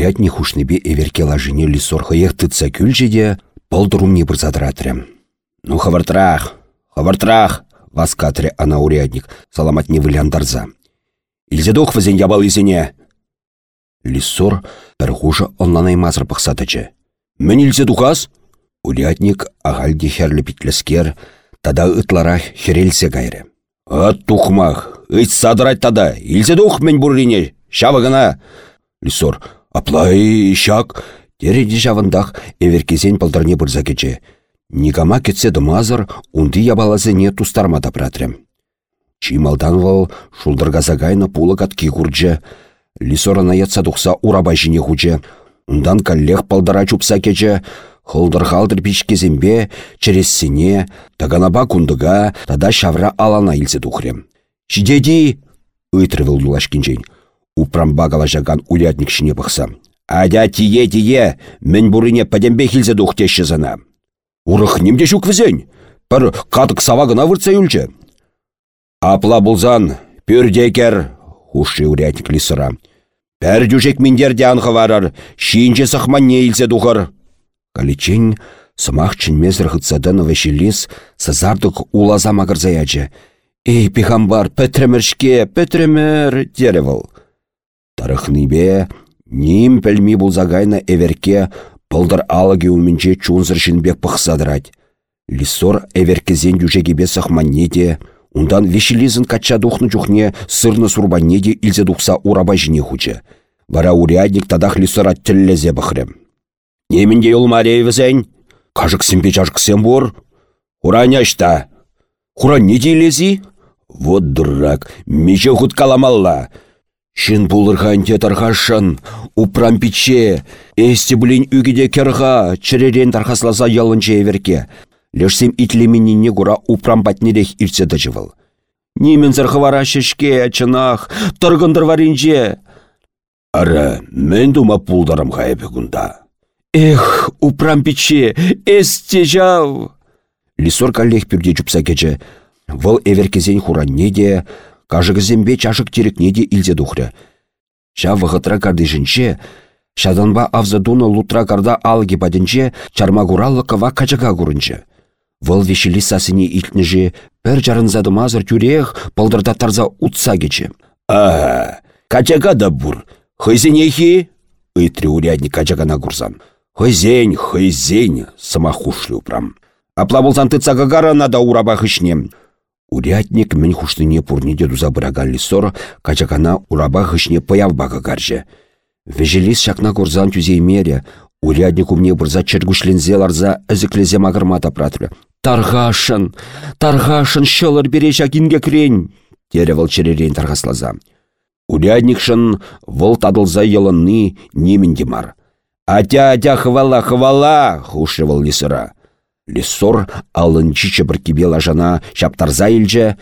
Урядни хушнебе эверке лажыне лисор хăйех тытса күлче де, пăлдырумне бұрзадыратры. Ну хавартрах, хавартрах, васкатре ана урядник, саламатне выляндарза. Илзедох візен ябал изене. Лисор бір хужа онланай мазыр пықсатычы. Мен илзедухас? Урядник ағальде херлі тада ытларах херелсе гайры. Ат тухмах, ыйт садырать тада, илзедух мен бурине, шавы. Лисор, Аплай шак, тереде жавындақ эверкезен пылдырне бұрза кече. Никама кетсе дымазыр, унды ябалазыне тустарма пратрем. Чималдан вал шулдыргазагайны пулы катки курджы. Лисорына ятса тухса урабай жіне хучы. Ундан каллех палдара чупса кече, Холдыр-халдыр пичкезембе, таганаба кундыга, тада шавра алана илсе тухрем. Шидеди! Ыйтрывыл юлашкинчен. Упрамба калашакан урядник шине пықса. Адя тие-тие, мен бурыне падембе хилзе духтеші зана. Урых немде шук візен. Пір қатық савагына выртса юлчы. Апла бұлзан, пүрдекер, хуши урядник лисыра. Пәр дюжек миндерде анғы варар, шинче сахман не илзе духар. Каличен сымақ чынмезір хытсадан вешелес сазардық улаза мағырзаячы. Эй, пихамбар, пәтреміршке, пәтремір, деревіл. Тарыхныбе ним пәлми булзагайна эверке пылдыр алыге умінче чунзыр жінбек пықсадырать. Лисор эверкезен южегебе сахманнеде, ундан вешелизін кача духны жухне сырны сурбаннеде илзе духса ураба жіне хучы. Вара урядник тадах лисора тіллезе бұхрем. Немінде юлмарей візен? Кажық сімпе жашқысен бұр? Хураняшта. Хуран не дейлези? Вот дурак, меже худ каламалла. Шын бұлырған тархашын, упрам пиче, эсті бүлін үгіде керға, чіререн тархасласа ялынче еверке. Лешсем итлеменіне ғура упрам батнерек иртседі жывыл. Немен зырхывара шешке, чынақ, тұрғындыр варинже. Ара, мен дума пулдарым ғайбі күнда. Эх, упрам пиче, эсте жау. Лисор каллех пүрде жүпса кече. Вăл эверкезен хуранне де, кажығызембе чашық терекне де илзе духры. Ша вғытра кардешінче, шаданба авзадуны лутра карда алги бадінче, чармагуралы кыва качаға күрінче. Вăл вешелі сасыне илтнеже, пір жарынзады мазыр тюрех, пылдырда тарза утса кече. А, качаға да бур, хызенехи? Ыйтри урядник качагана курсан. Хызень, хызень, самахушлю прам. Апла болсан тыцага гарана да хышнем. Урядник мен хуштыне пурниде дуза бырагалли сор, качакана ураба хышне паявбага гаржы. Вежелис шакна курзан мере, урядник умне бұрза чергушлензе ларза әзіклезе мағырма тапратры. Тарғашын, тарғашын шылыр бере жагинге крен, тере выл черерен тарғаслаза. Урядник шын выл тадылза елынны неменде мар. Атя-атя хвала, хвала, хушы выл лисыра. Лисор алынчиче бір кибела жана шаптарза илже,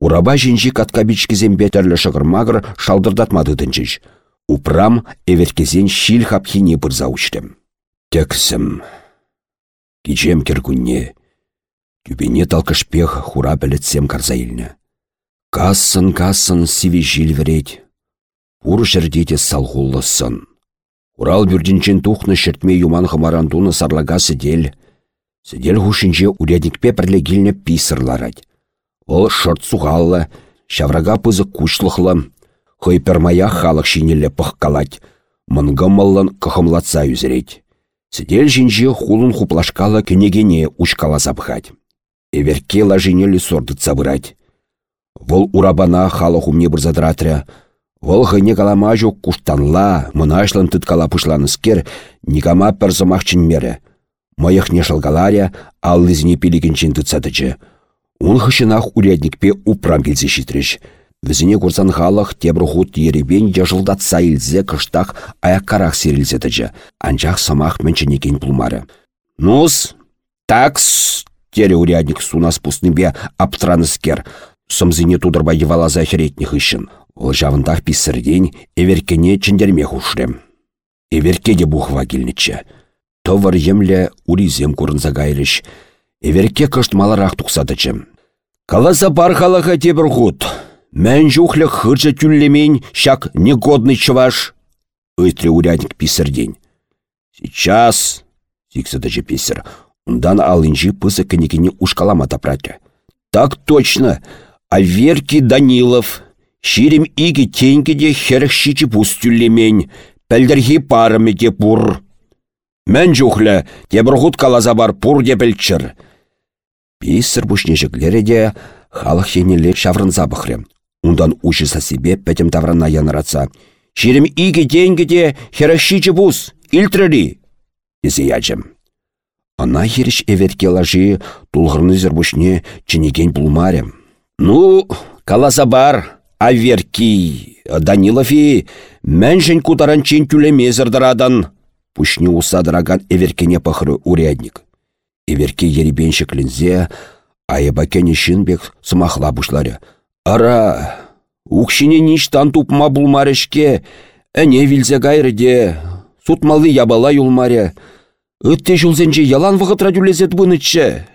ураба жинжи каткабичкізен бетерлі шығырмағыр шалдырдатмады дінчіш. Упрам эверкезен шил хапхине бұрза ұштым. Тексім. Кичем кергунне. Тюбене талкышпех хура білітсем карза илні. Кассын, кассын сиве жил верет. Ур жердете салғулысын. Урал бүрдінчен тухны шертме юман хымарандуны сарлага сидел. Сидел хушинче урядникпе пірле гилне писырларать. Ол шырт суғаллы, шаврага пызы кучлықлы, мая халық шинелі пыққалать, мынгымылын кықымлатса үзірет. Сидел жинже хулын хуплашкалы кенегене учкала запхать. Эверке лажинелі сорды цабырать. Вол урабана халық умне бұрзадыратря, Вол хыне каламажу куштанла, мынашлан тыткала пышланыскер, никама перзымахчын мере. Не шалгаларя, аллызіне пилігінчен тұтсадычы. Он хышынақ урядникпе упрам келсе шитреш. Візіне курсан халық тебір худ еребен жажылдатса илзе кыштақ аяққарақ серілзетіжі. Анчақ самақ менченекен пулмары. Нус, такс, тере урядник сунас пустынбе аптраныскер. Сымзіне тудырба евалаза херетніх ішін. Ол жавындақ писірден эверкене чендерме хушрем. Эверке де бухва келнічі. Товар емле уризем курынса гайрыш. Эверке кыштмаларақ тұқсадычым. Каласа пархалаха тебір худ. Мән жухлі хыржа тюнлемень шак негодный чываш. Ыйтре урядник писірден. Сейчас, сиксідіжі писір, Ундан алынжи пысы кінекіне ушкалама тапратры. Так точно, Аверки Данилов, Ширим иги тенгеде херхшичі пустюлемень, пәлдірхи парымы де пур. Мән жухлі, тебірғут калаза бар пур де пілчір. Писір бұшнешіклері де халық хенелер шаврынса бұхры. Ундан ушыса себе пәтім таврана яныратса. Ширим иги тенгеде херхшичі пус, илтріри. Есе ячым. Ана херіш эверке лажи тулғырны зірбушне ченеген булмаре. Ну, каласа бар, аверки, Данилофи, мәншін кутаранчен тюлемезірдірадан. Пушне усадыраган эверкене пахры урядник. Эверке еребеншік лінзе, айыбакене шынбек сымахла бушлары. Ара, укшине ништан тупма булмарышке, әне вилзе гайрыде, сутмалы ябала юлмаре, Үтте жылзенже ялан вғытра дүлезет бұнытшы.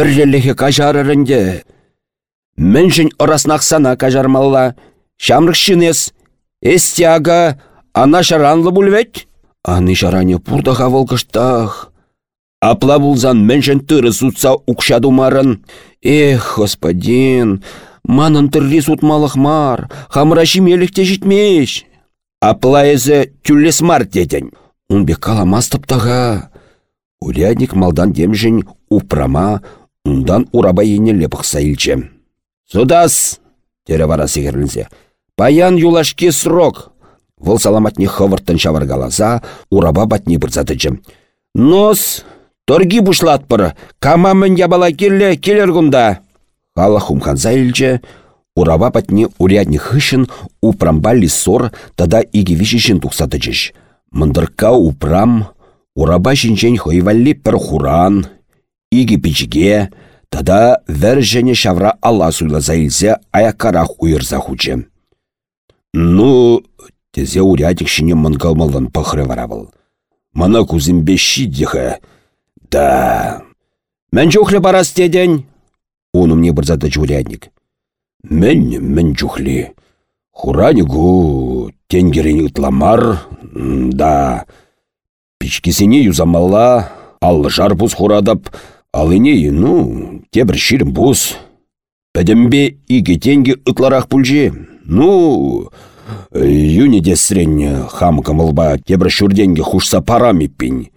Бірлелігі кажарырынде. Міншін ораснақсана кажармалла. Шамрық шынес. Ана шаранлы бүлвет. Аны шаране пурдаға волгыштақ. Апла бұлзан міншін түрі сутса укшадумарын. Эх, господин, манын түрри сутмалық мар. Хамраши мелікте житмеш. Апла езі түллес мар деден. Унбек каламас таптаға. Урядник малдан демжін упрама, ундан ураба енелі бұқса илчі. Судас, тере вара. Паян юлашки срок. Выл саламатне хывырттын шаваргалаза, ураба батни бірзатычы. Нос, торги бұшлатпыр, камамын ябала келі, келер гунда. Хала хумханза ураба батни урядник хышын упрамба лисор, тада иги вишішін тұқсатычыш. Мындырка упрам, ураба жинжен хойвалли пір хуран, пичіге, тада вәр шавра алла суйла заилзе аякарақ уйырза хучы. Ну, тезе урядик шине мынгалмалдан пахры варавыл. Мана кузімбе шиддіхі. Да. Мән жухлі барас теден? Оны мне бірзады. Мен, мен жухлі. Хуранигу тенгерен ытламар, да. Пичкесене юзамалла, ал жар бұз хурадап, алыне, ну, тебір ширім бұз. Пәдімбе иге тенге ытларақ пүлже. Ну, юне десрен хам камылба тебір шүрденге хушса парамиппин.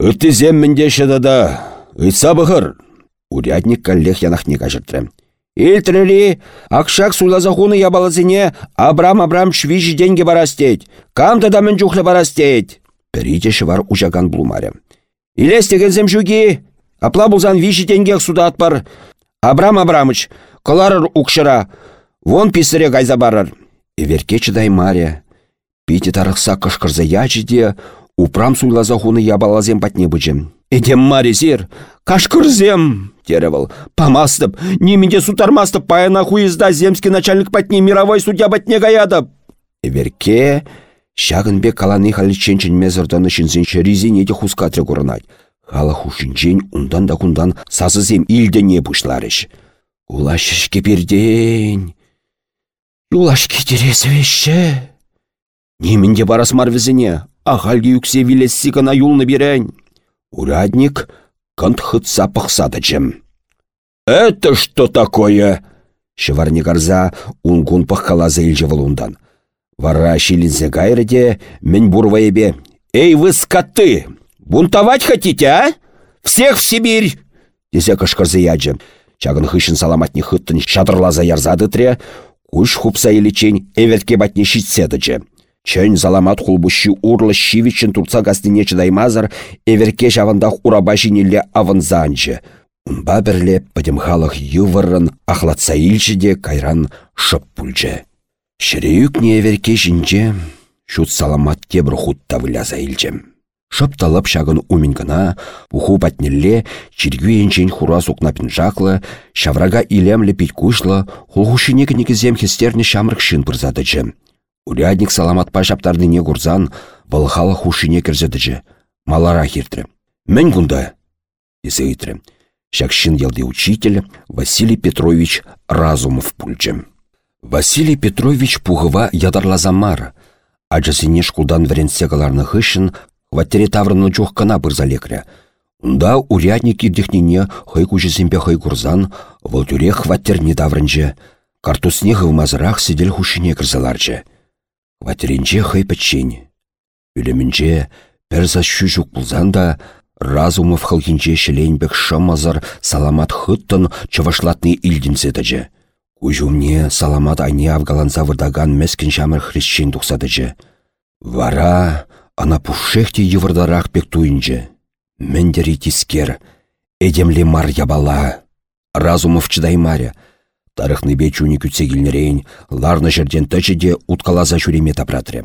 Үттізем міндеші да, үтса бұғыр. Урядник коллег янахне кажыртры. Илтрели, акшак суйлаза хуны ябалазыне Абрам-Абрам швижі деньги барастеть. Камда да мен жухлы барастеть. Перитеші бар ужаган блумаре. Илестеген жүги, апла бұлзан вижі тенгек суда атпар. Абрам Абрамыч, кыларыр укшыра, вон писыре гайза барыр. Эверке чыдай маря. Пите тарықса кышкырза ячыде, упрам суйлаза хуны ябалазем патне бычым. Эдем маре зер, кашкырзем, теревал. Памастып, немінде сутармастып, паяна хуизда земский начальник патне мировой судья батне гаядып. Эверке, Шагынбе каланы халиченчен мезырданы шинзенче резинеде хускатре курнать. Хала хушинчен ундан да кундан сазызем илдене бушларыш. Улашышке берден. Юлашке тересвеше. Немінде барас марвізіне, ағалге юксе вилесси кана юлны берен. Урадник кантхытса пықсадычым. «Это что такое?» Шыварник арза унгун пыққалаза илжевыл ундан. Вара шилинзе гайрыде мен бурваебе. «Эй, вы скоты! Бунтовать хотите, а? Всех в Сибирь!» Десе кышкырзы яджы. Чагын хышын саламатне хыттын шадырлаза ярзады тре, куш хупса иличень эвертке батне шитседычы. Чön заламат хулбущи урлы щивичен турца гастине чыдаймазыр, эверке жавандах ураба жинелле авынзанчы. Унба бірле пыдымхалық ювырын ахлатса илчіде кайран шып. Шіреюк не эверке жинче, шут саламат тебір хутта выляза илчем. Шыпталып шагын уминкана, уху патнелле, чиргю енчен хура сукнапин жаклы, шаврага илемлі пить кушлы, хулхушине кінекізем хестерне шамрық шын пырзадычы. Урядник саламат пашаптардыне курзан, вăлхала хушине кірзедічі. Малара хиртрі. Мен кунда, десе итрі. Шакшин елде учитель Василий Петрович Разумов пульчем. Василий Петрович пуғыва ядарлазамар. Ачасыне шкулдан вренсе каларны хышын, ваттере таврынны чух кана бырза лекрі. Унда урядник ирдехнине хый кучесемпе хый курзан, вăл тюре хваттерне таврынче. Картусне хывмазырах сидел хушине кірзаларчы. Хваттеренче хый пӹччен. Үлемінче пәрза шүжік бұлзан да, разумов хылхинче шеленбек шамазар саламат хыттын чывашлатны илдінседіжі. Кужумне саламат айне авгаланса вырдаган мәскін шамыр хрещен тұқсадыжы. Вара ана пушехте евырдарах пек туйынчы. Мендері тискер, эдемле мар ябала. Разумов чыдай маря. Тарыхны бечуні күтсегілнерейін, ларны жерден тәчеде уткалаза жүреме тапратры.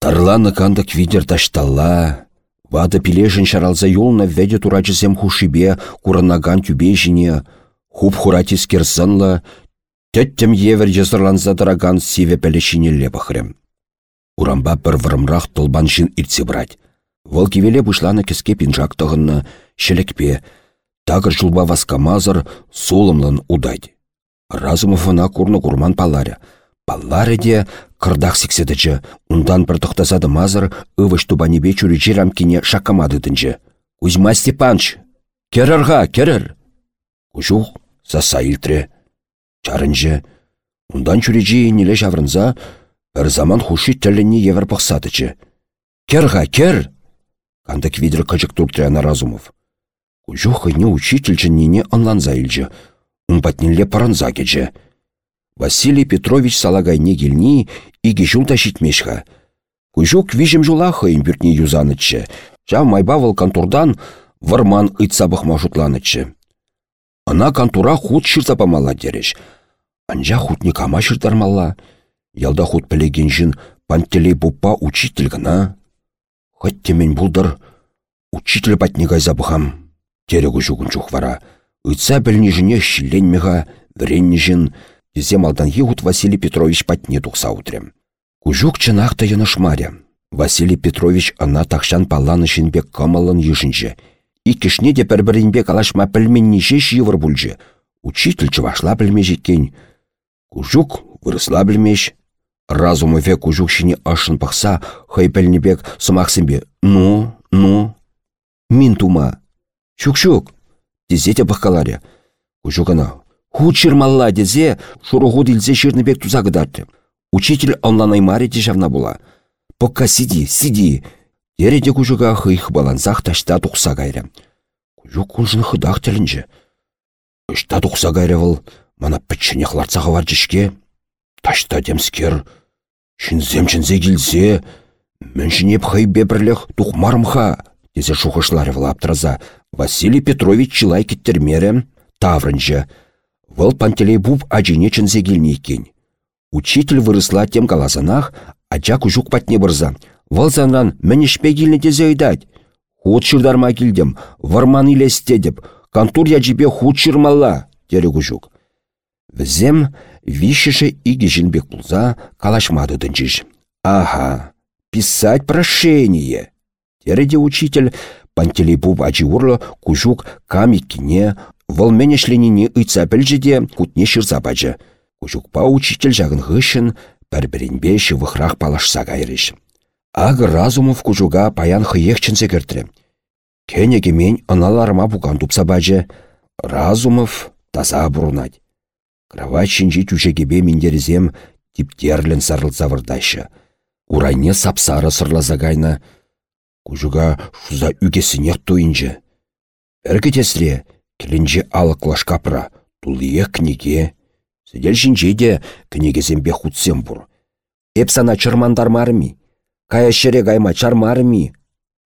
Тарланы кандык видер ташталла, Вады пилешін шаралза юлна вәде турачысем хушибе куранаган тюбе жіне, хуп хуратис керсынла, тәттім евер жесырланса тараган сиве пәлешіне. Урамба бір вырымрақ тұлбан жын иртсе брать. Вăл кивеле бұшланы кіске пинжак тығынны, шелекпе, тагыр жылба васкамазыр солымлын удать. Разумовына курны курман паларя. Паллары де кырдақ сікседічі, ундан бір тұқтасады мазыр, ывыш тубанебе чүрі рамкине шакамадыдынчы. Кузьма Степанч, керірға, керір. Кужух, саса илтре. Чүрежі неле жаврынза, бір заман хуши тіліні евір пықсадычы. Керға, кер! Кандык видер качык туртряна Разумов. Кужух не учительчі нене онланза илчі. Унпатнелле паранза кече. Василий Петрович салагайне келни иге жулта шитмешха. Кужук вижем жулаха импюртне юзанычче. Жав майбавыл контурдан варман ыйтсабых мажутланычче. Ана контура худ шырта памалла дереш. Анжа худне кама шыртармалла. Ялда худ пілеген пантелей буппа учитель гына. Хаттемен булдыр учитель патне гайзабыхам. Терегу жугын чухвара. Ыйтса білнежіне шилленмеға, вреннежін, Тесе малдан егут Василий Петрович патне тухса утрем. Кужук чынақта янышмаря. Василий Петрович ана тахшан палланы шинбек камалын ешінче. И кишне де пәрбірінбе калашма пілменнеше шивыр бүлже. Учитель чывашла білмежеккен. Кужук вырысла білмеш. Разумыве кужук шине ашын пақса, хай пәлнебек сымақсынбе. Ну, ну. Мин тума. Шук-шук. Дезете баққаларе. Кужук ана. Хучырмалла дезе, шуруху дилзе ширнебек тузагыдарды. Учитель онланай маре жавна була. Пока сиди, сиди. Ереде кужуга хыйх балансах ташта тухса кайры. Кужук кужын хыдах тілінже. Үшта выл, мана пітчіне хларцаға бар. Ташта демскер. Шинзем чинзе келзе. Міншінеп хай бебірліх тухмарымха. Дезе шухышлары выл аптыраза. Василий Петрович чылай кеттермері. Таврынжы. Вăл пантелей буп ачине чынсе килнейкен. Учитель вырысла тем каласанах, ача кужук патне бұрза. Вăл санран мӹнешпе килнне тезе ыйтать. Худ шырдарма килдем, варман илестедеп, кантур ячипе худ шырмалла, тере кужук. Візем вишеше иге жінбек бұлза калашмады дынчиш. Ага, писать прошение. Тереде учитель пантелей буп ачи урлы кужук камиккине мменешленине ыйтса пӹлжеде кутне çырса пачы. Кучукпа учитель жағын ғышын, пәрбірінбе шывықрақ палашса кайрыш. Ағы Разумов кучуга паян хыйех чынсе кертірі. Кенеге мен ыналарыма бұған тупса. Разумов таза бұрынать. Кровать шинжи тюшегебе миндерізем типтерлін сарылса вырдайшы. Урайне сапсары сырлаза кайна. Кучуга шуза үгесіне туйынжы. Әргі тесіре, Келінже алық лашкапра, тулие книге. Сидел жинже де книгезембе хутсем бұр. Эп сана чырмандар марми. Кая шере гайма чармарми.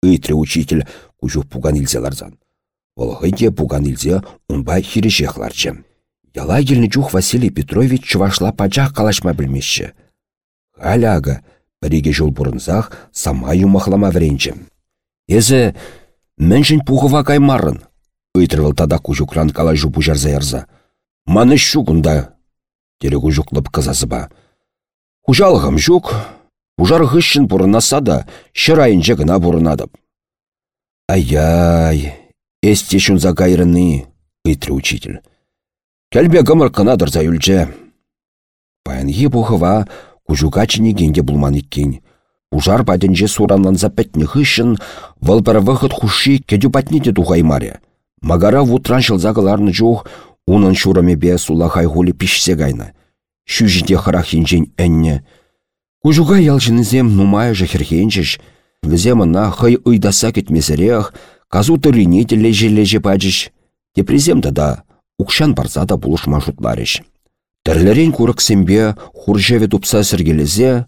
Ыйтре учитель кужу пуган илзе ларзан. Волғыде пуган илзе унбай хирежех ларчем. Яла елні чух Василий Петрович чувашла пачах калашма білмешші. Халяга, біреге жол бұрынзақ сама юмахлама вренчем. Езі, міншін пуғыва каймарын, Ыйтрывал тада кужукран калай жупу жарза ярза. Маны щугунда. Тере кужуклып кызасыба. Кужалғым жук. Ужар ғышшын бұрынаса да, шырайынжы гына бұрынадып. Ай-яй, эсте шунза кайрыны, ыйтры учитель. Кәлбе гымыр кына дырза юлче. Паянхи бұғыва кужука чіне генде бұлман иккен. Ужар паденже суранланса пәтне хыщын, вăлпăр вăхăт хуши кедю патнете тухаймаре. Магара вутран çылса жух, унын бе сулахай хули пишсе кайнă. Шүжінде хырах хинчен әнне. Кужуга ялжынызем нумая жахерхенчеш, віземына хый ыйдаса кетмесірех, казу тырине тележележе пачыш. Тепрезем да укшан барса да булышма жутларыш. Тірлерен сембе хуржеве тупса сіргелезе,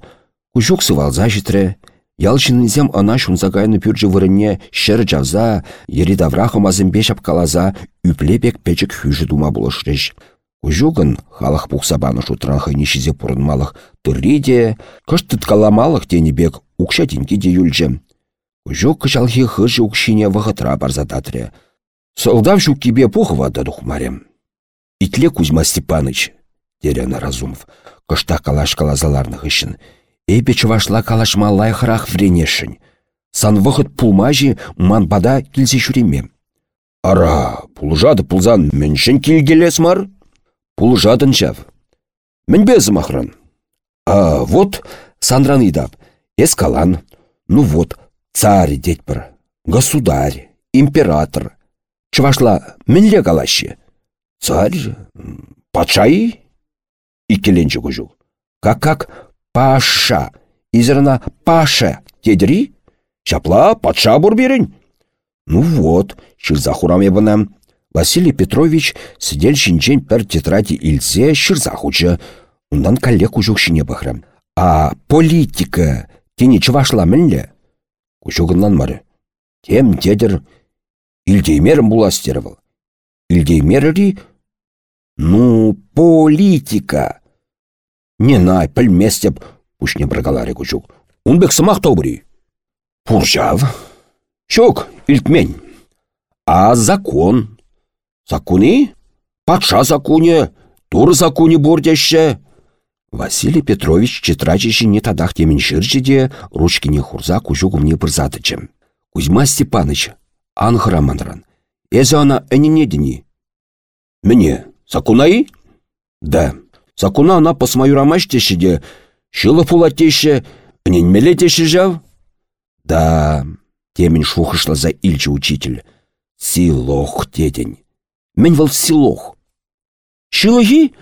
кужук сывалза житре, Ялчынызем ана шунса кайны пүржі вырынне шыр жаза, ері даврахым азымбе шапкалаза, үплепек печік хүжі дума бұлышрыш. Ужугын халық пухсабаны шутран хайнишизе пурынмалық тырриде, кыш тыткаламалық тенебек укша тенке де юльче. Ужук кышалхи хыжы укшине вғытра барзататре. Солдав жук кибе пухывада духмарем. Итле Кузьма Степаныч, дерена Разумов, кышта калаш калазаларных ишін. Эпе чывашла калашма лайхырах вренешін. Сан вғыт пулмажи ман бада килсе шуреме. Ара, пулжады пулзан міншін килгелес мар? Пулжадын жав. Мін безі махран. А вот сандран идап. Эскалан. Ну вот, царь детпір. Государь, император. Чывашла мінле калашы. Царь, патшай? Икеленчі күжу. Как-как паша. Изерна паша. Тедри? Чапла патша бурберін. Ну вот, шырза хурам ебінам. Василий Петрович сидел шинчен пер тетради илсе шырза хучы. Ундан коллег ужукшине бахрам. А политика тені чывашла мінлі? Кучугыннан мары. Тем дедір илдеймерім буластерывал. Илдеймеріри? Ну, политика. Не най, пілместеп, пушне брагаларе кучук. Унбек сымақ таубри. Пуржав. Шок, илтмень. А закон? Закуни? Патша закуне, тур закуне бурдяще. Василий Петрович читрачище не тадах темен ширчеде, ручкине хурза кужугумне бірзатычым. Кузьма Степаныч, анхыра манран. Эзі ана әнене дini. Мне, закунай? Да. Закуна ана посмаюрамаш тешеде, шылы пула теше, әненмеле теше жав? Да, темен шухышла за ильче учитель. Силох тедень. Мен вăл силох. Шилыхи?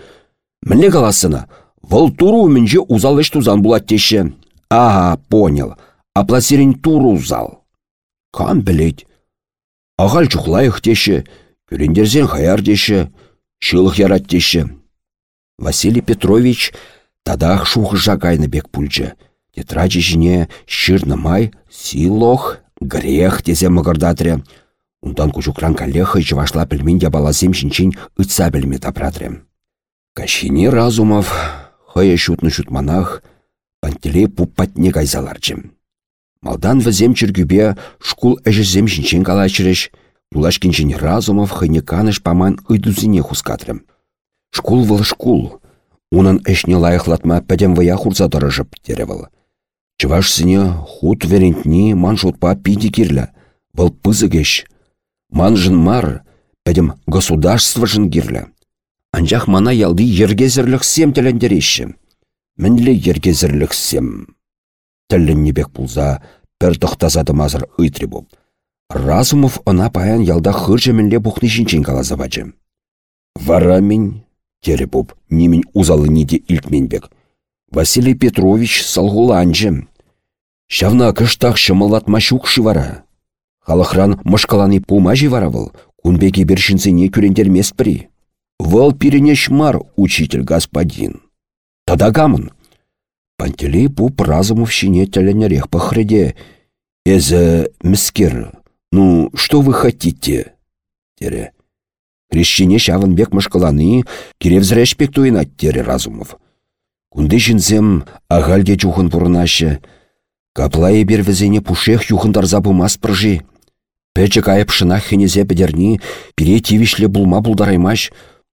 Міне каласына, вăл туру мінже узалыш тузан булат теше. Ага, понял. А пласерен туру узал. Кам білет. Ағал чухлайық теше, күрендерзен хаяр теше, шылық ярат теше. Василий Петрович тадах шух жагайны бек пульчы. Тетрадь жіне шырны май, силох, грех тезе мығырдатры. Ундан кучукран калеха жывашла пельмин баласем шинчин ыца білме тапратрем. Кашини Разумов, хая шутны шутманах, пантеле пуппатне кайзаларчым. Малдан візем чергюбе шкул әжізем шинчин калачырыш, Тулашкинчен Разумов хыне каныш паман ыйдузине хускатрым. Шкул выл шкул. Унын әшне лайықлатма пәдем вая хурса дырыжып теревыл. Чываш сіне худ верентні ман шутпа пиди кирлі. Выл пызыгеш, Манжын мар, пәдім государство жын кирлі. Анжақ мана ялды ергезірліксем тілендереші. Мінлі ергезірліксем. Тілін небек пулза, пір тұқтазады мазыр ұйтры бұл. Разумов она паян ялда хыржы мінле бұқны жинчен калазы бачы. Вара мен, тері бұп, немін узалы неде бек. Василий Петрович салғуланжы. Шавна кыштақ шымылатма шукшы вара. Халықран мұшқаланы пулма живаравыл, кунбеки бершінсене күрендермес бірі. Вăл пиренеш мар, учитель господин. Тада гамын. Пантелей пуп разумов щине тәләнерех пахреде. Эзі міскер, ну, что вы хотите? Тере. Крещине бек мұшқаланы, керевзірешпек туйнат тере разумов. Кунды жінзем ағалде чухын пұрынашы. Каплайы бервізене пушех юхындарза бумас прыжи. Пәчі кайып шынақ хенезе бідерні, пире тивишле булма булдараймаш,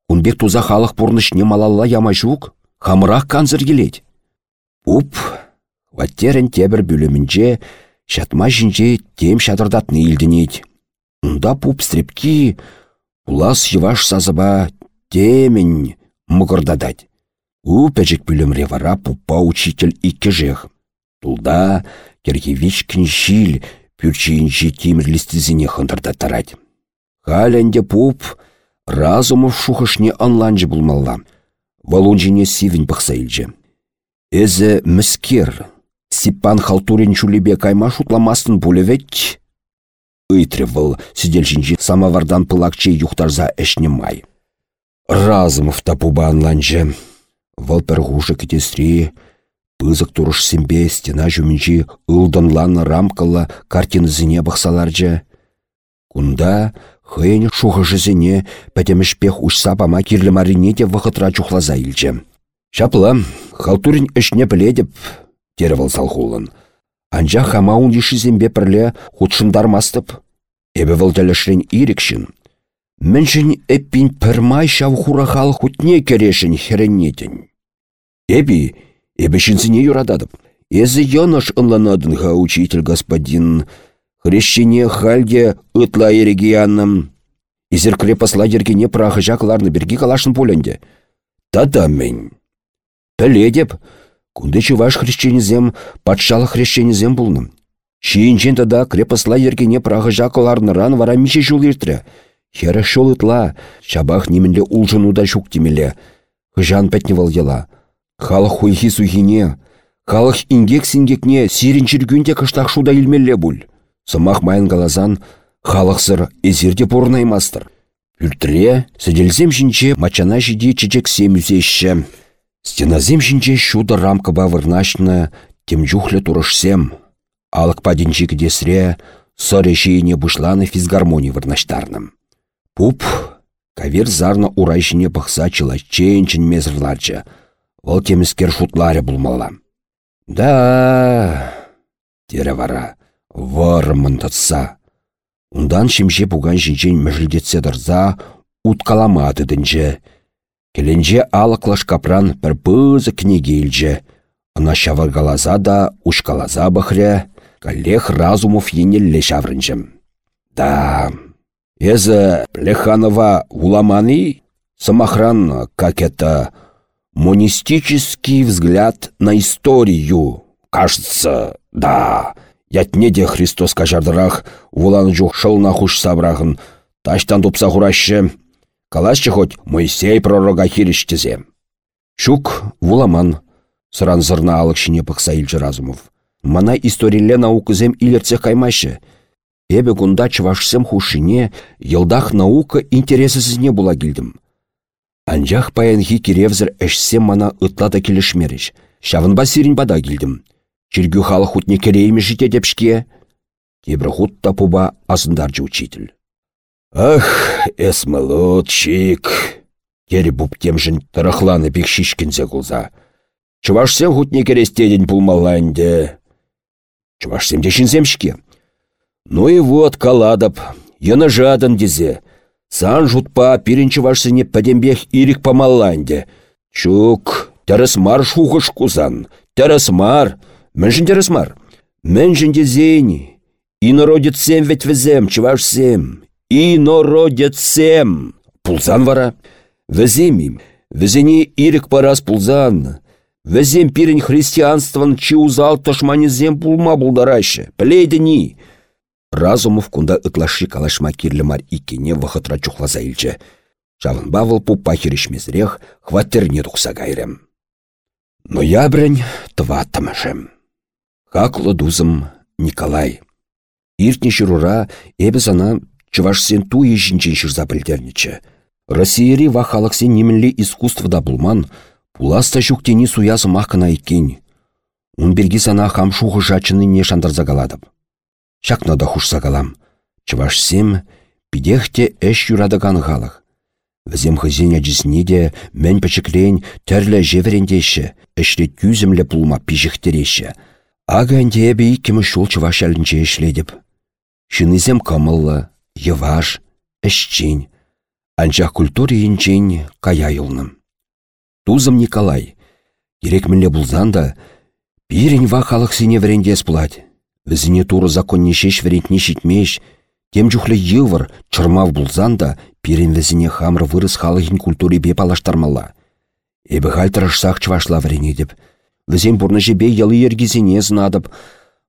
Унбек туза халық пурнышне малалла яма жук, хамырақ канзыр келет. Уп, ваттерін тебір бүлімінже, шатма жінже тем шадырдатны илдінет. Унда пуп стрепки, улас еваш сазыба темень мұғырдадад. У пәжік бүлімре вара пупа учитель икке жех. Тулда кергевичкін шил пүрчейінші темірлістізіне хындырда тарать. Халенде пуп разумов шухышне анланжы булмалла. Валунжине сивін пықса илже. Эзі міскер, Сиппан халтурин чулебе кайма шутламастын пулевет. Ыйтры выл сиделжінжі самавардан пылакче юхтарза әшне май. Разумов тапуба анланжы. Вăл пәрғушы кетесри, пызык турыш сімбе стена жүмінжі ылданланы рамкалла картинызіне бақсаларжы. Кунда хыйын шухышызіне пәтемішпех ұшса пама кирлі марине де вақытра чухлаза илчі. Шапла, халтурин ішне біледіп, тервал салхулын. Анжа хамаун ешізембе пірле худшындармастып. Эбі вылдалашрен ирікшін. Міншін эппин пірмай шав хурахал хутне керешін хереннетін. Эбі шынсыне юрададып. Эзі йоныш ынланадынға учитель господин. Хрещене хальге ытла ерегиянным. Изер крепосла ергене прахы жақларны берге калашын поленде. Тада мен. Піледеп, Кунды чуваш хрещенізем, патшалы хрещенізем бұлным. Шиінчен тада крепосла ергене прағы ран вара мише жул ертірі. Хері шол ытла, шабах немінле улжынуда шук темеле. Хыжан пәтневал ела. Халық хуйхи сухине, халық ингек сингекне сирин чиргүнде кыштақ шуда илмелле бұл. Сымақ майын галазан, халық сыр эзерде порнаймастыр. Үлтіре, сәделзем жінче мачана жиде чечек сем Стеназем жінче шуда рамка вырнашна, тем жухле турышсем. Алық падинчик десре, соре шиіне бұшланы физгармоний вырнаштарным. Пуп, кавер зарна урайшыне пықса ченчен мезрларчы. Ол теміскер шутларе булмала. Да, тере вара, варымын тұтса. Ундан шимше пуган жінчен мүжілдетсе дырза, уткаламады. Келенже алықлаш капран бір пызы книге илже. Ына шавыргалаза да ушкалаза бахре, калех разумов енелле шаврынжым. Да, эзі Плеханова уламаны, самохран, как это, монистический взгляд на историю. Кажется, да, ятне де Христос кажардырах, улан жух шылна хуш сабрағын, таштан тупса хурашы, Калашчы хоть Моисей пророга хирештезе. Шук вуламан. Сыран зырна алықшыне пықса илчі разумов. Мана историлле наукызем илерце каймашы. Эбе кунда чывашсем хушине, йылдах наука интересісізне була келдім. Анжақ паянхи керевзір әшсем мана ытлада келішмеріш. Шавынба сирин бада келдім. Чиргю халық хутне кереймі жите депшке. Тебір хут тапуба азындаржы учитель. Ах, эс молодчик. Кері бұптемжін тұрықланы бек шишкінзе кулза. Чувашсем хутне керестеден пулмаланде. Чувашсем дешінземшке. Ну и вот каладап, яна жадан дезе. Сан жутпа пирин чувашсене падембех ирик памалланде. Чук, тәрісмар шуғыш кузан. Тәрісмар. Міншін тәрісмар. Міншін дезейні. Инородец ведь везем, чувашсем. Инородецем. Пулзан вара. Віземім. Візене ирік парас пулзан. Візем пирень христианстван чи узал тошманезем пулма булдарашы. Плейдені. Разумов кунда ытлашы калашма кирлі икене вахытра чухлаза илчі. Жавын пу пахирішмезрех хваттерне тухса гайрем. Но ябрень тватымышым. Хаклы дузым Николай. Иртне шырура эбі сана Чывашсен ту ешінчен шырза білдернічі. Россиери вахалықсен немінлі искусствода бұлман, пуласта жүктені суязы мақына еккен. Он берге сана хам шуғы жачыны не шандарза галадып. Шакна да хушса галам. Чывашсем пидехте әш юрадаган ғалық. Візем хызен әжісіне де мән пачеклейін тәрлі жеверендеші, әшле тюзімлі пулма пижіхтереші. Ага әнде әбі кемі шул чываш әлінче әшледіп. Шынызем камыллы, йываш, әшчен, анчах культуре енчен кая юлным. Тузым Николай, керекмінле бұлзан да, пирен ва халық сене врендес бұлад. Візіне туры законнешеш врентне шитмеш, тем жүхлі йывыр чырмав бұлзан да, пирен візіне хамры вырыс халығын культуре бе палаштармалла. Эбі хальтырышсақ чывашла врене деп, Візен бұрны жебе елы ергізіне зынадып.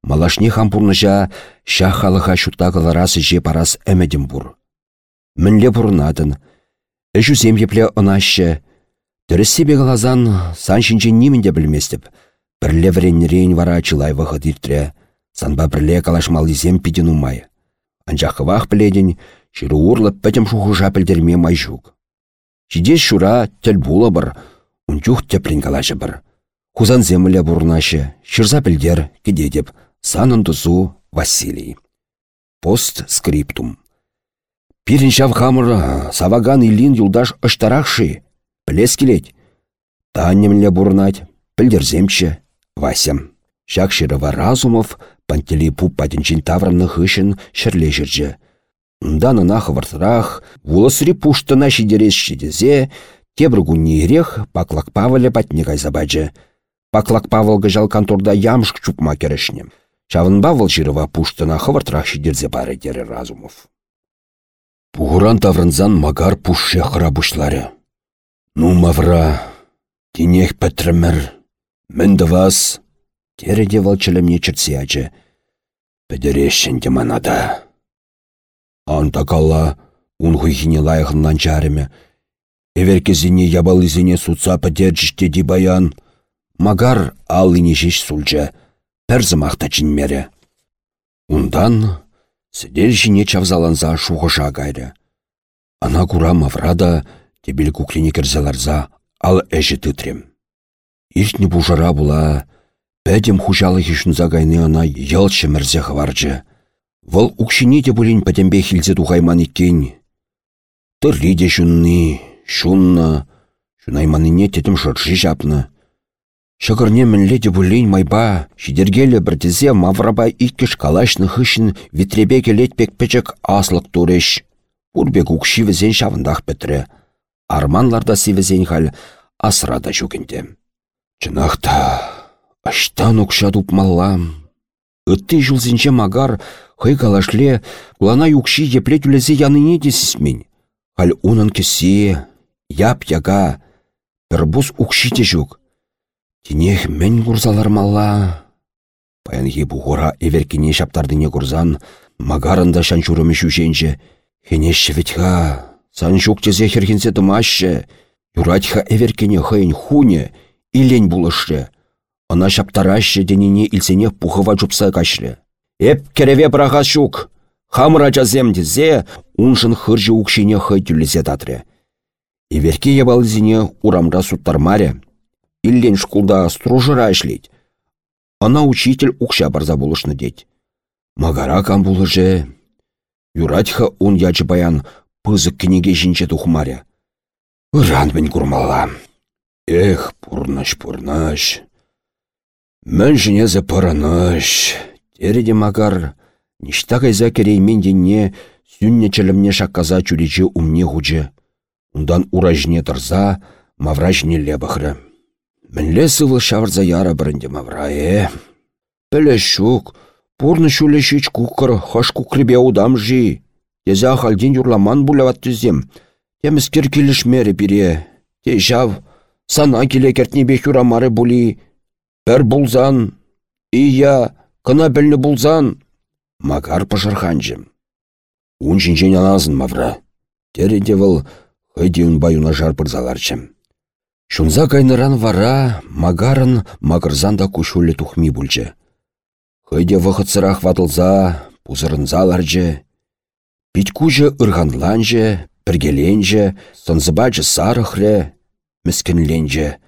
Малашне хам бұрныжа шах халыға шуттағыларасы же парас әмедім бұр. Мінле бұрынадын. Әжу земепле ынашы. Түріссе беғылазан сан шинчен немінде білместіп. Бірле вреннерейн вара чылай вғыдиртре. Санба бірле калашмалызем пиден умай. Анжақывақ біледен, Шыры урлы пәтім шухыжа пілдерме майжук. Шидес шура тел була бір, унчух теплін калашы бір. Хузан земля бурнашы, шырза пілдер, кедедеп, санын тұзу Василий. Пост скриптум. Пирін шав хамыр, саваган илин юлдаш ыштарақшы, пілес келет. Таннемле бурнать, пілдерземчі, Васям. Шак Шырыва Разумов, Пантелей пуп падінчен тавраны хышын шырле жүржі. Даны нахывыртырах, вулысри пуштына шидерес шидезе, тебір гуннейрех паклак павылі патне кайзабаджы. Паклак павылғы жал конторда ямшк чупма керешнем. Чавын бавыл жирыва пуштына хывыртырах шидерзе бары дері Разумов. Пуғыран таврынзан магар пушше хыра Ну, мавра, тинех пәтрімір, мінді вас, тереде валчылымне чыртсе ачы. Пәдерешін деманада. Антакалла ун хуйхине лайығынлан чарыме. Эверкезіне ябалызіне сутса пәдержіште ди баян. Магар алыне жеш сулча, пәрзімақта чинмере. Ундан жіне чавзаланза шуғыша гайры. Ана кура маврада тебел куклине керзеларза ал әжі тытрем. Иртні бужара була, пәдем хужалы хишунза гайны ана елчы мірзе хваржы. Вăл укшине те пулин пәтембе хилсе тухайман иккен. Тырли де шунны, шунна, шунайманыне тетім. Шығырне де пулин майба, шидергелі бірдізе мавраба иккіш калашны хышын витребе келетпек пәчік аслық туреш. Урбек укши візен шавындақ бітірі. Арманларда сивізен хал асрада жүгінде. Чынақта, аштан укша маллам. Үтті жылзінче магар Хый калашле, кулана юкши епле тюлесе яныне десісмен. Хал унын кесе, яп яга, те жүк. Тенех мен курзалар мала. Паянхи бұғыра эверкене шаптардыне курзан, магарында шанчурымы шүшенче. Хенешші ветха, сан жүк тезе херхенсе тымашы. Юратха эверкене хыйн хуне, илень булышы. Она шаптарашы денене илсене пухыва жупса кашлы. Эп кереве прага шук. Хамра жазем дезе, уншын хыржы укшине хый тюлесе татре. Иверке ебалзине урамра суттармаре. Иллен шкулда стружыра ишлеть. Ана учитель укша барза булышны деть. Магара булыже. Юратьха ун ячы баян пызык кенеге жинче тухмаре. Ыран бен курмалла. Эх, пурнаш, пурнаш. Мін жінезе пырыныш. Тереде магар, ништа кайза кереймен денне сүнне чілімне шаққаза чүречі умне хучы. Ундан уражне тұрза, мавражне лебахры. Мінле сывыл шавырза яра бірінде маврае. Пілі шук, пурны шулі шеч кукыр, хаш кукребе удам жи. Тезе халден юрламан буляват түзем. Теміскер келішмері бире. Те жав, сана келе кертнебе хурамары були. Пір булзан, ия, кына білні бұлзан, Макар пашырханчы. Ун жинжен аназын мавра. Тереде выл жар пырзаларчы. Шунза кайныран вара магарын макырзанда кушулі тухми бүлчі. Хайде вақытсырақ ватылза, пузырынзаларчы. Пить кужы ырғанланжы, піргеленжі, сынзыбачы сарықлы, міскінленжі.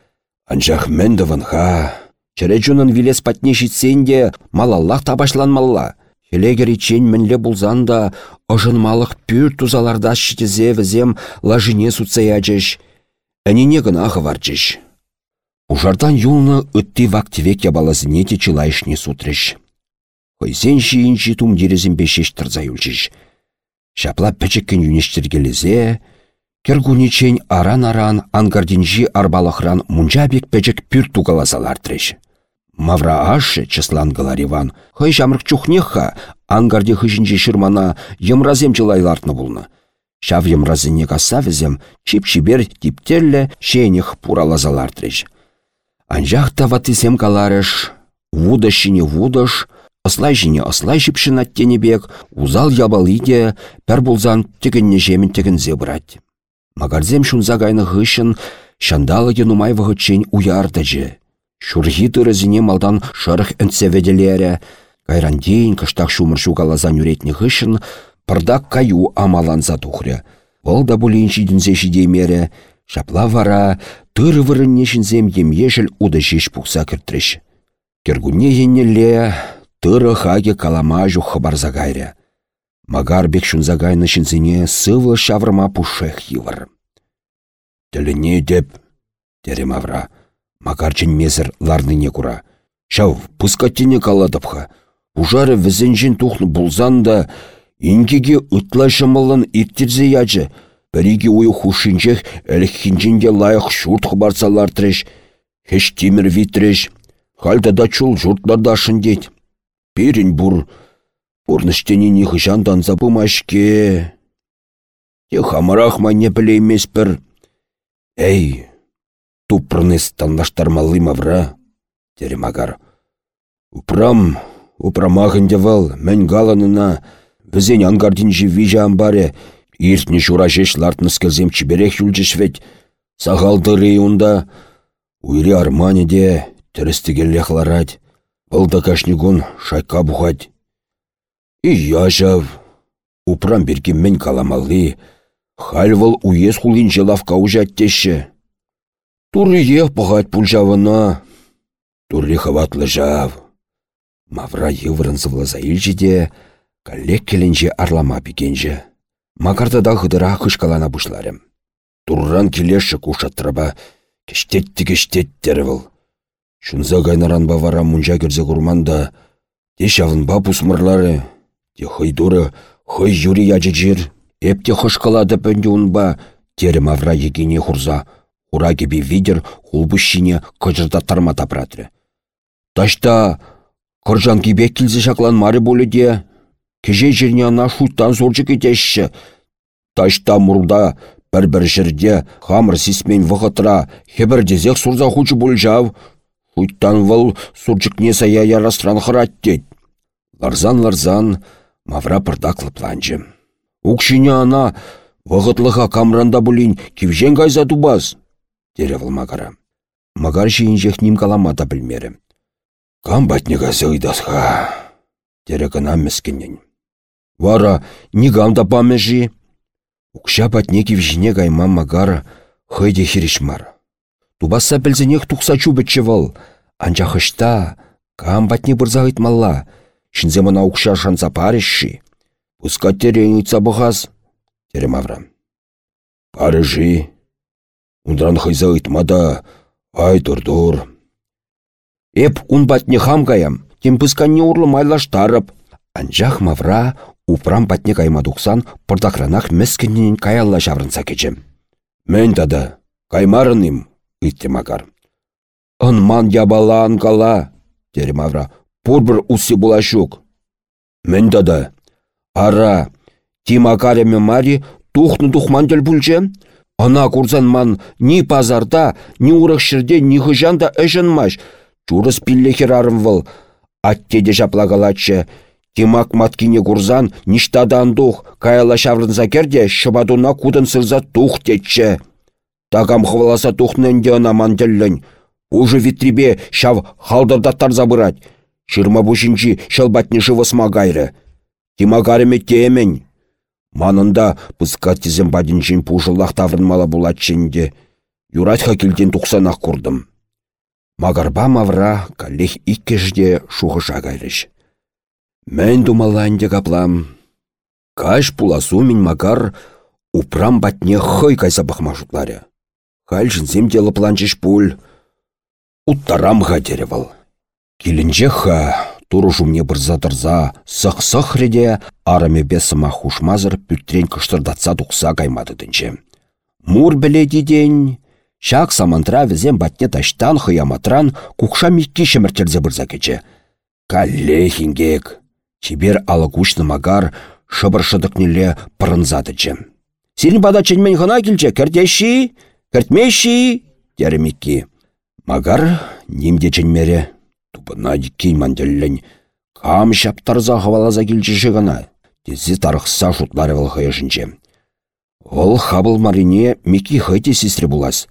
Анжақ мінді ванға, Чәрәчунын вилес патне шитсенде малаллах табашланмалла. Хелегері чен мінле булзанда, малық пүр тузаларда шитезе візем лажыне сутсаячыш. Әнене гына хыварчыш. Ужардан юлны үтті вактивек ябалазыне те чылайшне сутрыш. Хойсен шиінчі тум дерезін бешеш тұрза Шапла пәчеккен юнештергелезе, Кергуничен аран-аран ангардинжи арбалахран мунчабек пәчек пүр тугалазалар треш. Мавра ашы чыслан галариван, хай жамрық чухнеха, ангарде хыжинже шырмана йымразем жылайлартны булны. Шав йымразыне каса візем, чип-чибер шенех пуралазалар треш. Анжақ та ватысем каларыш, вудащине вудыш, Аслай жіне аслай жіпшін аттені бек, узал ябалыде, пәр бұлзан тігінне жемін тігінзе бұрат. Магарзем шунза гайны ғышын, шандалыге нумай вғытчен уярдыжы. Шурхи тырызіне малдан шарых өнтсеведелері, кайрандейін кыштақ шумыр шугалазан үретні ғышын, пырдак каю амаланса тухры. Ол да бұлейін шидінзе шидеймері, шапла вара, тыр вырынне шинзем емешіл уды жеш пұқса кіртріш. Кергуне еннеле, тыры хаге калама жух хабарза гайря. Магар бек шунза гайны шинзіне сывы шаврыма пушех йывыр. Тіліне деп, дерем авра. Макарчын мезір ларныне кура. Шау, пускаттене каладыпха. Ужары візінжін тухны булзан да, инкеге ытла шымылын ирттерзе ячы. Біріге ойы хушинчех әліхінжінде лайық шурт хыбарсалар треш. Хеш темір витреш. Хальда да чул журтларда шындет. Перін бұр. Бұрныштені нехы жандан забымашке. Те хамарах не білеймес бір. Эй, тупрныс танлаштармалы мавра, тере магар. Упрам, упрамағын вал, мән галанына, візен ангардин живижа амбаре, иртні шура жеш лартныс келзем чиберех юлжешвет, сағалдыры унда, уйри армане де, тірістігеллех ларать, Былда кашнигун шайка бухать. И яжав, упрам берген мен каламалы, хальвал уез хулин желавка ужаттеші. Туры ех бұғат пульжавына. Туры хаватлы жав. Мавра еврын зывлаза каллек келенже арлама бекенже. Макартада хыдыра хышкалана бұшларым. Турран келеші кушаттырба, кештетті кештеттері был. Шунза гайнаран бавара мұнжа керзе курманда, те шавынба пусмырлары, те хыйдуры, хый юри ячы жир, эпте хышкалады пөнде унба, тері мавра егене хурза, Ура кебе видер хулбущине кыжырдаттарма тапратры. Ташта кыржан кебе килзе шаклан мари болы де, жерне ана шуттан зорчы кетешші. Ташта мурда бір-бір жерде хамыр сисмен вғытра, хебірдезек сурза хучы жав, Хуттан выл сурчыкне сая ярастран хырат дед. Ларзан-ларзан мавра пырдаклы планчы. Укшине ана вғытлыға камранда бұлін кивжен кайза тубас тере магара. Магар жиінжех ним каламата білмері. Кам тере кына міскіннен. Вара, нигам памежи. Укша батнеки вжіне гайма магар хыйде хиришмар. Тубаса пілзінех тұқса чубетчі вал. Анча хышта, кам батне бұрза гайтмалла. Шинзе мына укша шанса паришши. Пускать терен ұйтса бұғаз. Тере мавра. Парыжи, Ундран хайза ыйтмада, ай тур-тур. Эп ун батне хам каям, тем пысканне урлы майлаштарып. Анжах мавра упрам батне каймадуксан пырдақранах мәскіннен каялла жаврынса кечем. Мен тада, каймарыным, үйтті магар. Ын ман ябала анкала, тері мавра, пурбір усы булашук. Мен тада, ара, тима кареме мари тухны тухман дел Ана курсан ман ни пазарда, ни урықшырде, ни хыжанда әжінмаш. Чурыс пиллехер арым выл. Аттеде жаплагалатшы. Тимак маткине курзан, ништадан дух, каяла шаврынса керде, шыбадуна кудын сырза тух тетчі. Тагам хваласа тухненде ана мантеллен. Уже витрибе шав халдырдаттар забырать. Шырма бушинчи шалбатни живосма гайры. Тимагарыме темен. Манында пыска тізім бадинчен пушыллах таврынмала булатченде. Юратха келден тұқсанақ курдым. Магарба мавра каллех иккешде шухыша кайрыш. Мен думаланде каплам. Каш пуласу min магар упрам батне хой кайса бахма жутларе. Халь жінзем делы планчеш пуль. Уттарам хатеревал. Келінже ха Турушумне бұрза-дырза, сық-сық реде араме бесіма хушмазыр пүттрен кыштырдатса тұқса каймады дінче. Мур біледі ден, шак самантра візем батне таштан хыяматран кукша микки шеміртерзе бұрза кече. Калле чибер алыкушны магар шыбыр шыдықнеле пырынзадычы. Сирін бада ченмен ғына келче, кірдеші, кіртмеші, дәрі Магар немде ченмере. Тупына диккен манделлен. Кам шаптарза хавалаза келчіше гана. Тезі тарықса шутлары вылхайышынче. Ол хабыл марине мики хайте сестре булас.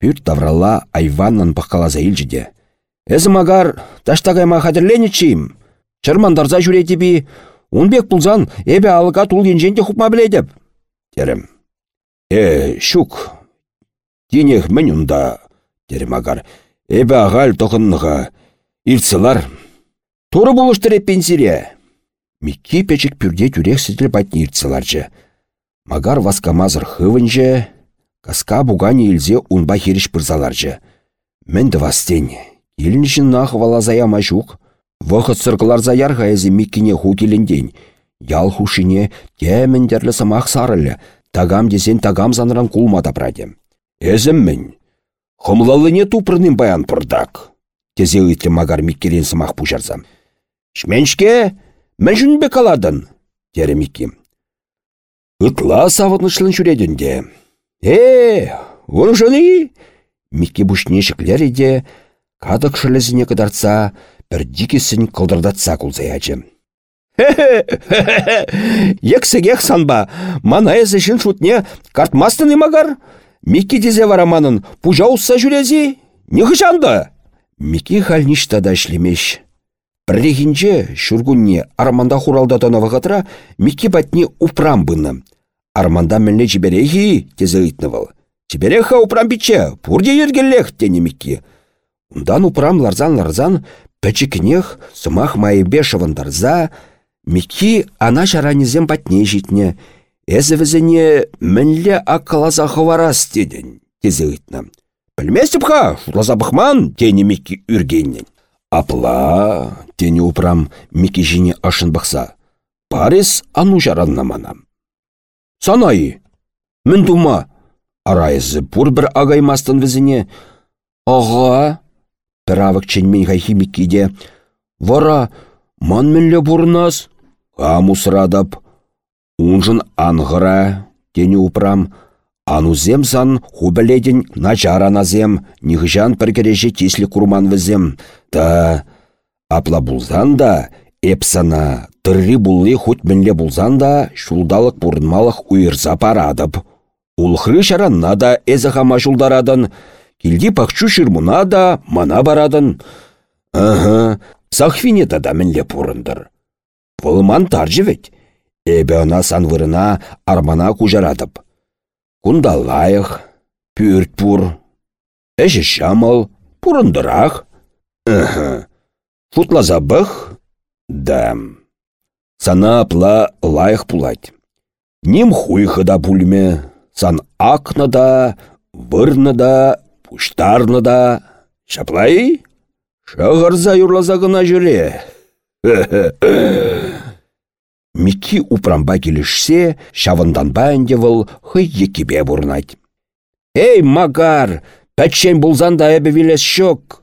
Пүрт таврала айваннан паққалаза илжіде. Эзі магар, таштағайма хадірленечейм. Чырмандарза жүретебі, Унбек пулзан эбе алыға тул енженде хупма біледіп. Терім. Э, шук. Денег мен унда. Терім агар. Эбе ағал тоқынныға. Ирцылар. Туры болыштыры пенсире. Микки печік пүрде тюрек сетіл батни ирцыларчы. Магар васкамазыр хывынчы, каска бугани илзе унба херіш пырзаларчы. Мен вастен. Елінішін нах валазая мажук. Вăхăт сыркыларса ярха әзі миккіне ху келенден. Ял хушине тәміндерлі самақ сарылы, тагам десен тагам занран кулма тапрадем. Әзім мен, хымлалыне тупрының баян пұрдак. Тезе үйтті магар миккелен самақ пушарсам. Шменшке, мен жүнбе каладын, дері микки. Ытла савытнышлын жүредінде. Э, оны жыны? Микки бұшне шіклері де, кадық кыдарца, бір дикесін кылдырдатса кулзаячы. Ексегех санба, мана әзішін шутне картмастыны магар? Микки дезе вараманын пужа усса жүрези? Не хышанды? Микки хальништа да шлемеш. Пррехинче шургунне арманда хуралдатана вағатра Микки батне упрам бынны. Арманда мінле жіберехи тезе ыйтнывал. Жібереха упрам биче, пурде ергеллех тене Микки. Ундан упрам ларзан-ларзан Пәчікінех сымах майыбе шывындарза, Мики ана шаранезем патне житне. Әзі візіне мінле аққалаза хыварас дедін, тезе үйтні. Білместіп ха, шутлаза бұхман, тені Мики үргеннен. Апла, тені упрам Мики жіне ашын бақса. Парис ану жаранна манам. Санайы, мін дума, арайызы пұр бір ағаймастын візіне. Аға, Піравық ченмен хайхи миккиде. Вара, ман мінлі бұрнас? Ам усрадап. Унжын аңғыра, тені упрам. Анузем сан хубеледен начар аназем, нихжан піркереже теслі курман візем. Та, апла булзан да, эпсана, тырри булли хут мінле булзан да, шулдалық бұрынмалық уйырза парадып. Улхры шаранна да әзі хама Килди пахчу шырмуна да, мана барадын. Ага, сахвине да мінле пурындыр. Вұлман таржы ведь. Эбе она санвырына армана кужарадып. Кундалайық, пүрт пур. Эші шамал, пурындырақ. Ага, футлаза бұх? Да. Сана апла лайық пулать. Ним хуйхы да пульме, сан акна да, вырны да, пуштарны да. Шаплай? Шағырза юрлаза гына жүре. Микки упрамба келішсе, шавынданба әнде выл хый екібе бұрнайд. Эй, магар, пәтшен бұлзанда әбі вилес шок.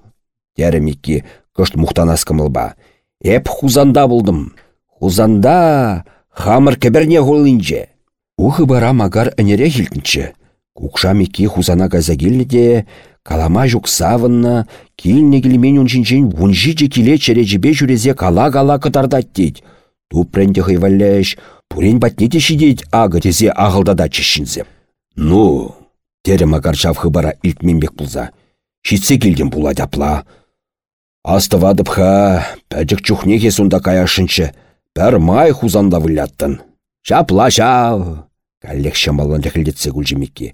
Дәрі Микки күшт мұқтанас кымылба. Эп хузанда бұлдым. Хузанда хамыр кеберне ғолынже. Ухы бара магар әнере хилтінші. Кукша Микки хузана газагілі де, калама жүк савынна, килне килмен унчинчен вунжиче киле чережібе жүрезе кала-кала кытардат дейд. Тупренде хыйвалляш, пурен батне тешидет ага тезе ағылдада чешінзе. Ну, тері магарчав хыбара илтменбек бұлза. Шитсе келген бұлад апла. Астывадып ха, пәджік чухнеге сонда каяшынчы, пәр май хузанда выляттын. Шапла шау. Каллех шамалан тәхілдетсе күлжемекке.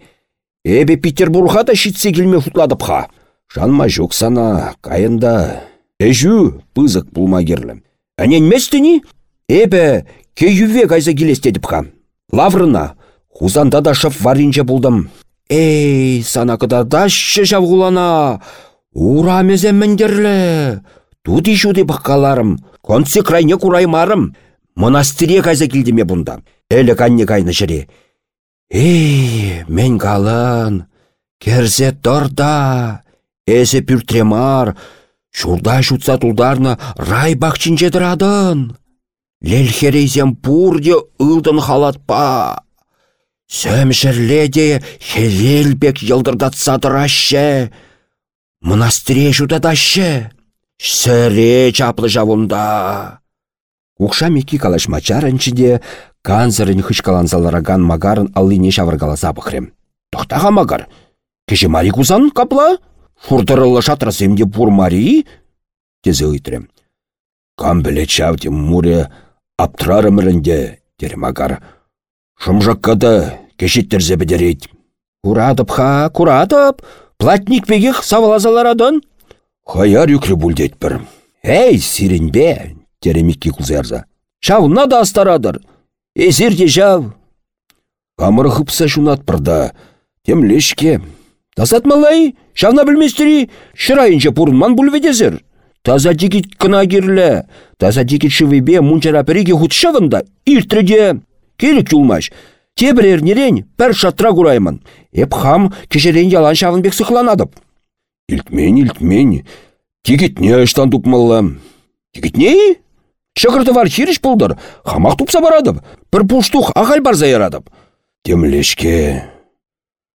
Эбе Петербурға да шитсе келме футладып ха. Жанма жоқ сана, кайында. Әжу, пызык бұлма керлім. Әнен мәстіні? Эбе, кейюве кайза келестедіп ха. Лаврына, хузанда да шыф варинже бұлдым. Эй, сана кыдардашы жавғулана. Ура мезе міндерлі. Туди жуды баққаларым. Концы крайне кураймарым. Монастыре кайза келдіме бұнда. Әлі канне кайны жіре. Эй, мен галын. Керзе торда. Эзе пүртремар. Шурда шутса тулдарны рай бақчынче дырадын. Лелхерейзем пурде ылдын халатпа. Сөмшірледе хевелбек йылдырдатса дыраще. Монастыре жудадащы. Сәре чаплы жавунда. Укша мекки калаш канзырын хышкаланзалараган магарын аллине шавыргаласа бұхрем. Тоқтаға магар. Кеше мари кузан капла? Фурдырылы шатрасемде пур мари? Тезе ыйтрем. Кам біле чавде муре аптырарымырынде, дері магар. Шымжаққады кешеттерзе бідерейд. Курадып ха, курадып. Платник пегех савалазаларадын? Хаяр юкрі бүлдет бір. Эй, сиренбе, теремикки кузерза. Шавна да астарадыр. Эзерде жав. Камыр хыпса шунат бірда. Темлешке. Тазат малай, шавна білместері, шырайынша пұрынман бүлведезір. Таза дигит кына кирлі. Таза дигит шывыбе мунчара переге хутшавында. Иртреде. Керек юлмаш. Тебір ернерен пәр шатра кураймын. Эп хам кешерен ялан шавын бек сықланадып. Илтмен, илтмен. Тигетне аштан тупмалла. Тигетне? Шықырты var хиріш пулдыр. Хамақ тупса барадып. Бір пуштух ағал барза ярадып. Темлешке.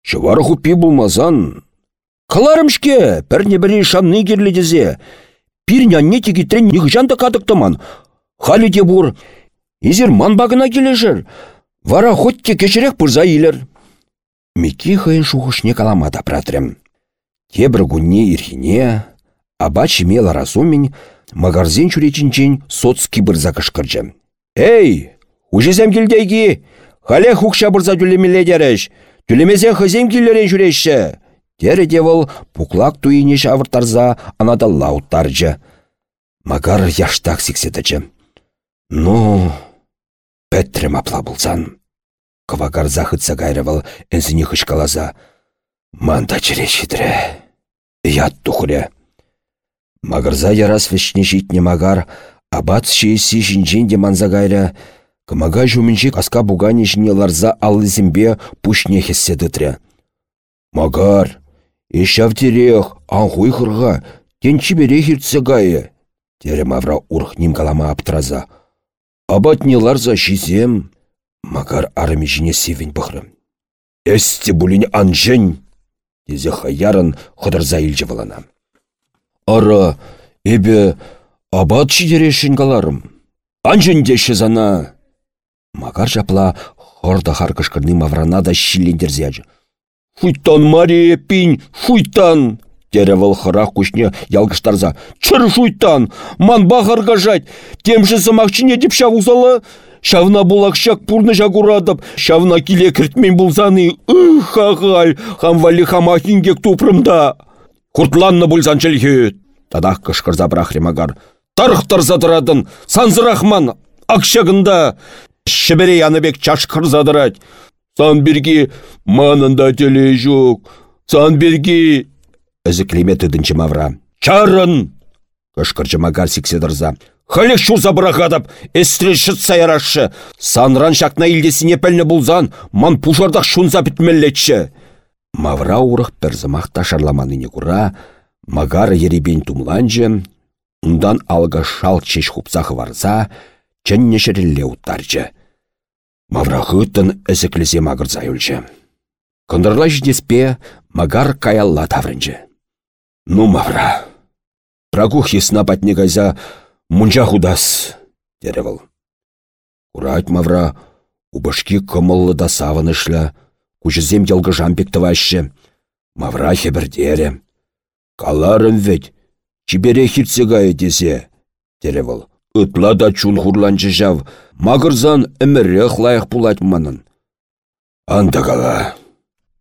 Шывар хупи булмазан. Каларымшке, пірне бірі шанны керледезе. Пирня не тигетрен нихжанды кадықтыман. Халі де бур. Изер ман багына келешір. Вара хотте кешерек пырза илер. Мики хайын шухышне каламада пратрем. Тебір гунне ирхине, аба чимела разумень, магарзин чуречінчен соцки бұрза кышкыржы. Эй, ужезем келдейгі, хале хукша бұрза дүлемеле дереш, дүлемезе хызем келерен жүреші. Тері девыл пуклак туйне шавыртарза анада лауттаржы. Магар яштак сікседічі. Ну, Пәттрем апла бұлсан. Кывагар захытса кайрывал әнзіне хышкалаза. Манда чире шидре. Ят тухря. Магарза ярас вешне житне магар, абат шейсі жинженде манза кайря. Кымага жумінжі аска бугане жіне ларза аллызімбе пушне хесседітря. Магар, ешав терех, аңғуй хырға, тенчі бере хиртсе гайы. Тере мавра урхним калама аптраза. Абатне ларза шизем, магар армежіне севен бұхрым. Эсте бұліне анжен, дезе хаярын қыдырза илжі Ара, эбе, абат шидерешін. Анжен деші зана. Магар жапла хорда харкышкырны маврана да шиллендерзяжы. Фуйтан, Мария, пинь, фуйтан! Тере вăл хăрах кучне ялгыштарса. Чыр шуйтан! Ман бахарга жать! Темші сымақчыне деп шавузалы! Шавна булакшак пурны жагурадып, шавна киле кіртмен булзаны, ых хамвали хамахингек тупрымда. Куртланны булзан челхет. Тадақ кышкырза брахремагар. Тарықтар задырадын, санзырахман, акшагында. Шібере яныбек чашқыр задырать. Сан бірге манында теле жоқ. Сан бірге Әзіклеме тыдынчы мавра. Чарын! Кышкырчы магар сикседірза. Халі шу забырағадып, әстірі шытса ярашы. Санран шакна илдесіне пәлні бұлзан, ман пушардақ шунза бітмеллетші. Мавра урық бір зымақта шарламаныне күра, магар еребен тумланжы, ұндан алға шал чеш хупсақы варза, чәнне шірілле ұттаржы. Мавра ғыттын әзіклізе мағырза үлжі. Кондырла жидеспе магар каялла таврынжы. Ну, Мавра, прагух есна патне кайза мунча худас, деревал. Урать Мавра, убышки кымыллы да савынышля, кучызем ялгыжам пектываще. Мавра хебірдере. Каларым ведь, чибере хирцегая десе, деревал. Ытла да чун хурланчы жав, мағырзан әміррех лайық пулать манын. Анда кала,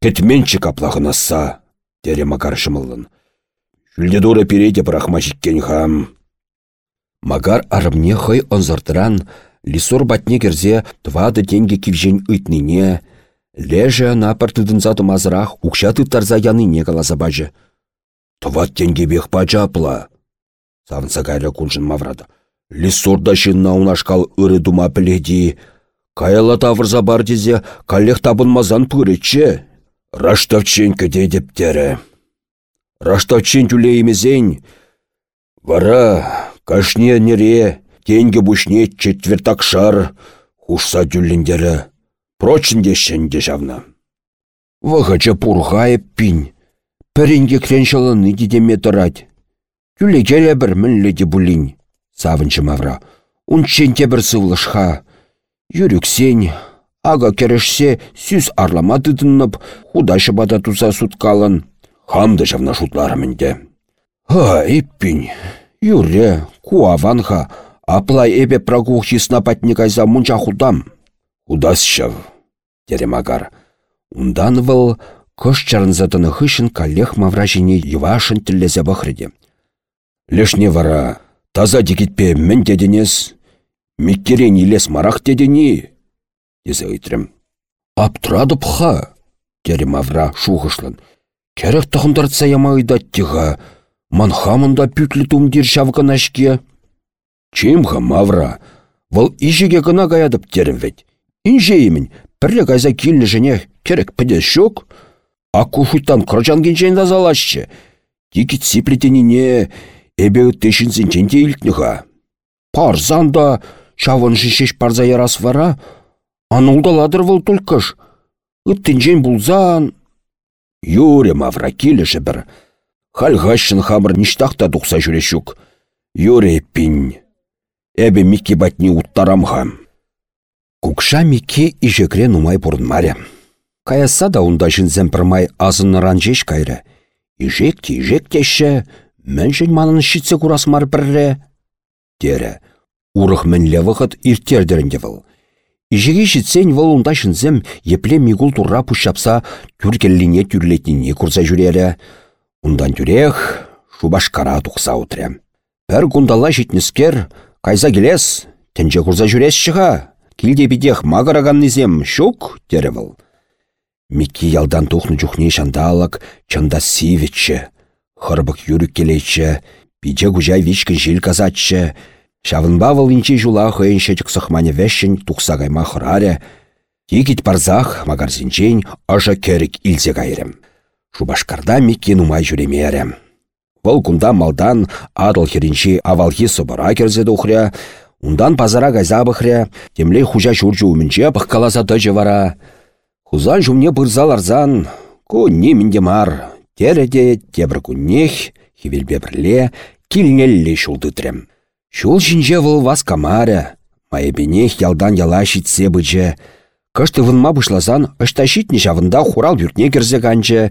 кетменчі каплағынаса, дере Макар шымылын. Жүлдедуры перейде брахма хам. Магар арымне хый онзыртыран, лисур батне керзе твады денге кивжен үйтнине, леже на партыдынза тумазырақ укша тыттарза яныне каласа бажы. Тват тенге бех пачапла. Савынса кайры куншын маврады. Лисурда шынна унашкал ыры дума піледи. Каяла тавырза бар дезе, калех табынмазан пырычы. Раштавчен кіде дептері. Раштавчен тюлеймезен. Вара, кашне нере, тенге бушне четвертак шар, хушса тюллендері. Прочын дешен дешавна. Вағача пурғайып пин. Пірінге креншылыны дедеме тұрад. Күлі келе бір мінлі де бұлін. Савынчы мавра. Унченте бір сывлышха. Юрюксен, ага керешсе сүз арлама дыдынып, худашы бада туза суткалын. Хамды жавна шутларымынде. Ха, иппин. Юре, куаванха, аплай эбе прогухисна патне кайза мунча худам. Теремагар. Ундан выл Кош чарынзатыны хышын калех мавражине евашын тіллезе бахрыде. Лешне вара, таза дегітпе мін дедінес, меккерен илес марақ дедіні, дезе ыйтрым. Аптырады пха, дері мавра шуғышлын. Керек тұхындарца яма ыйдаттиға, манхамында пүтлі тумдир шавган ашке. Чимха мавра, вăл ишеге гына гаядып терім вет. Инже емін, пірре кайза килні жіне керек піде шок, А кушуттан крочан кенчен тазалашчы. Тикит сиплетенине эбе тешінсен ченте илтніға. Парзан да шавын шешеш парза ярас вара, анулдаладыр выл тулкыш. Ыттенчен булзан. Юре мавра келеші бір. Хальгашшын хамыр ништақта тұқса жүрешук. Юре пин. Эбе микки батни уттарамға. Кукша микки ижекре нумай бұрынмаре. Каяса да унда жінзен пірмай азыныран жеш кайры. Ижекте, ижектеші, мін жын манын шитсе курасмар бірре. Дері, урық мінлі вғыт иртердерінде выл. Ижеге жітсен вол унда жінзем епле мигул турра пұшапса түркеллине түрлетіне курса жүрелі. Ундан түрек шубашкара тұқса ұтыры. Пәр гундала житнескер, кайза келес, тенже курса жүрес шыға. Килде бедех мағыраған низем шук, дері выл. Микки ялдан тухнă чухне çанталăк чында сивечче. Хырбык юрик келечче, пиче кучай вичкін жил казатчче. Шавынба вăл инчи жула хăйынче чăксăхмане вәшшн тухса кайма хăраре. Тикит парзах магарсенчен ыжы керік илсе кайрым. Шубашкарда Микки нумай жүремерем. Вăл кунда малдан адыл херинчи авалхи собыра керзе ундан пазара кайса бăхря, темле хужа çурчу умменнче пăхкаласа тăчы вара. Хузан жумне бұрзаларзан, ку немінде мар, тереде тебір күннех, хевелбе бірле, килнелле шулдытрем. Шул жинже выл вас камаря, майыбенех ялдан яла шитсе бычы. Кышты вынма бұшлазан, ышташитне жавында хурал бүртне керзе канчы,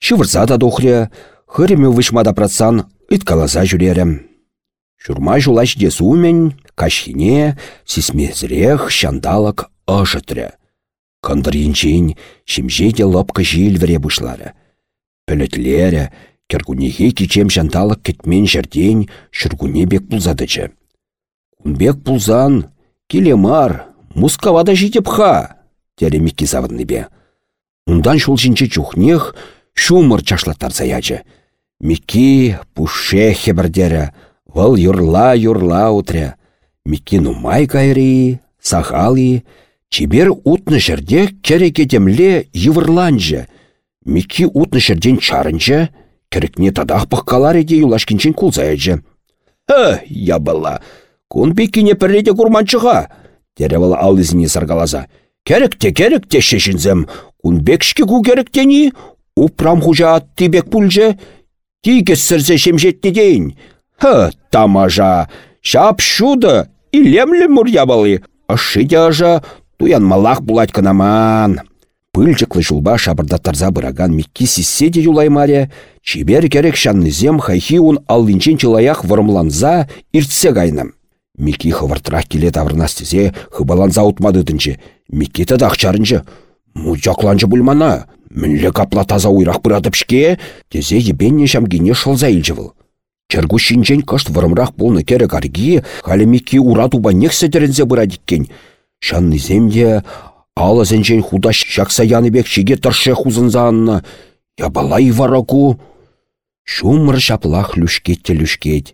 шывырса да духре, хыреме вышмада ыткаласа жүререм. Шурма жулаш десумен, кашхине, сисмезрех, шандалак, ышытры. Кындыр енчен, шимжеде лопка жил вре бұшлары. Пөлітлері, кергунеге кичем жанталық кетмен жерден шүргуне бек бұлзадычы. Кунбек бұлзан, келемар, мускавада житеп ха, теремекке завынны бе. Ундан шул чухнех, шумыр чашлаттар заячы. Микки пушехе бірдері, выл юрла-юрла утря. Микки нумай кайри, сахали, Чибер утны жерде керекетемле йывырланжы. Микки утны жерден чарынжы, керекне тадах пыққалар еде юлашкинчен кулзайыжы. Хы, ябыла, кун беккене пірреде курманчыға, теревала алызіне саргалаза. Керекте, керекте шешінзім, кун бекшке ку керектені, упрам хужа атты бек пульжы, тиге сірзе шемжетті дейін. Хы, тамажа, шап шуды, илемлі мұр ябалы, ашыде ажа, Туян малах булать канаман. Пыльчыклы жулба шабырда тарза быраган микки сиссе де юлаймаре, чибер керек зем хайхи ун аллинчен чылаях вырымланза иртсе гайным. Микки хывыртырақ келе таврнастезе хыбаланза. Микки тадақ чарынчы. Мучакланчы бульмана. Мінлі капла таза уйрақ бұрадып тезе ебенне шамгене шылза. Чергу шинчен кышт вырымрақ болны керек арги, халі Микки уратуба нехсе дерензе бұрадиккен. Шанны земде ала зенчен худа шакса яныбек шиге тұршы хузынзанна. Я балай вараку. Шумыр шаплах люшкетте люшкет.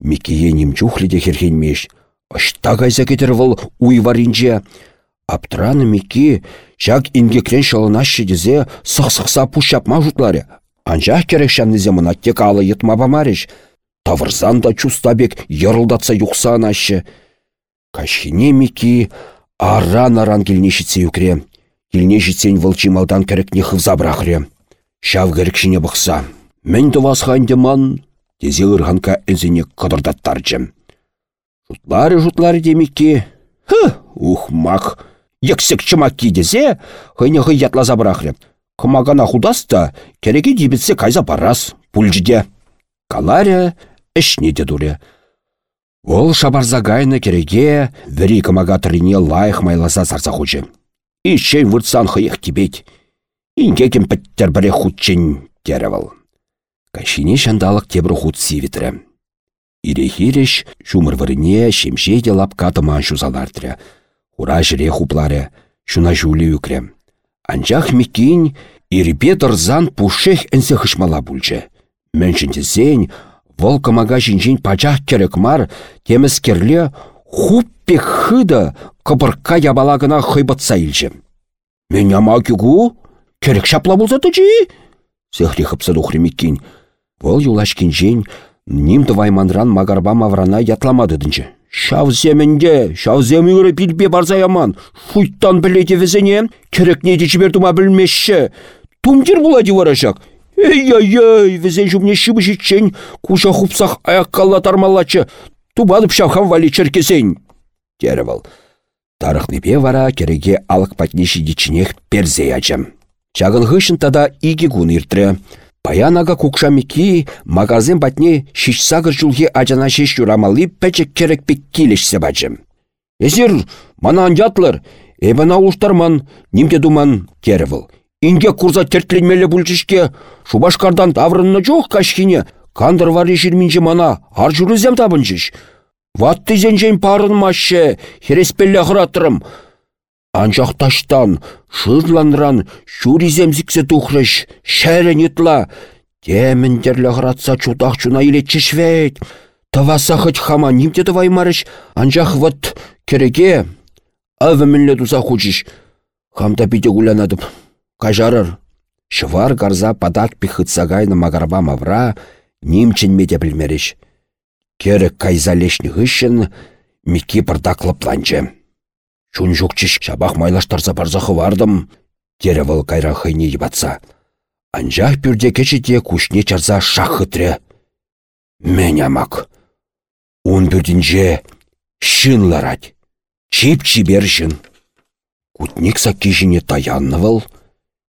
Микие немчухледе херхенмеш. Ашта кайса кетер выл уйваринче. Аптраны мики, шак ингекрен шалынашы дезе сықсықса пушапма жутлары. Анжақ керек шаннызе мына тек алы етма бамарыш. Тавырзан да чустабек йырылдатса юқсан ашы. Кашхине мики Аран-аран келне жетсе үкре. Келне жетсен вылчи малдан кәрік не хывза бірақыре. Шав керекшіне бұқса. Мен тывасхан деман, тезе ырғанка әзіне қыдырдаттарчым. Жұтлары жұтлары демекке, хы, ухмақ, ексік чымакки десе, хыйне хый ятлаза бірақры. Кымагана худаста, кереге дебітсе кайза барас, пульжде. Каларя ішне де дуре. Ол шабарзагайны кереге, вірі кымага трине лайық майласа сарса хучы. Ишен вұртсан хыйық тибет. Инге кем піттер біре хутчен деревал. Кашине шандалық тебір хут сивітрі. Ирехиреш шумыр вырыне шемшеде лапка тыман шузалардыры. Ура жіре хуплары, шуна жулі үкрем. Анчах микин ирпе тырзан пушех әнсе хышмала. Мэншінтесен, вол камага жинжин пачах керек мар, темескерле хуппе хыда кыбырка ябалагына хыйбытса илчі. Мен яма кюгу? Керек шапла болса тычи? Сехри хыпсы духры микин. Вол юлашкин ним вайманран магарба маврана ятламады дынчы. Шав земінде, шав земіңірі білбе барза яман. Шуйттан біледе візіне, керек неде жібердіма білмешші. Тумдер бұлади варашак. Эй-ай-ай, візен жүмне шыбы жетчен, куша хупсақ аяқ қалла тармалачы. Тубадып шавхан вали черкесен. Деревал. Тарықнепе вара кереге алық патнеші дичінех перзе ячым. Чагын хышын тада иги гун иртре. Паянага кукшамики магазин батне шишсагыр жулхи ажана шеш юрамалы пәчек керек пек келешсе бачым. Эсер, манан ятлар, эбана уштарман, нимде думан керевіл. Инге курза тертленмелі бүлчішке, шубашкардан таврынны жоқ кашхине, кандыр вари жирминче мана, ар жүрізем табынчыш. Ватты зенжен парын машы, хереспелле хыратырым. Анчақ таштан, шырланран, шуриземзіксе тухрыш, шәрен ютла. Теміндерлі ғыратса чудақ чуна илетчішвет. Таваса хоть хама нимте ваймарыш, анчақ вот кереге. Авы мінле туза хучиш. Хамта пите гулянадып. Кажарыр. Швар гарза падак пихытсагайны магарба мавра, нимчен мете білмеріш. Керек кайзалешні ғышын, мики пырдаклыпланчы. Чун жүкчіш шабақ майлаштарса барзақы вардым, тере выл кайра хыйне ебатса. Анжақ пүрде кечеде кушне чарза шахытре. Мен амак. Он бүрдінже шын ларать. Чип чибер шын. Кутник саккежіне таянны выл.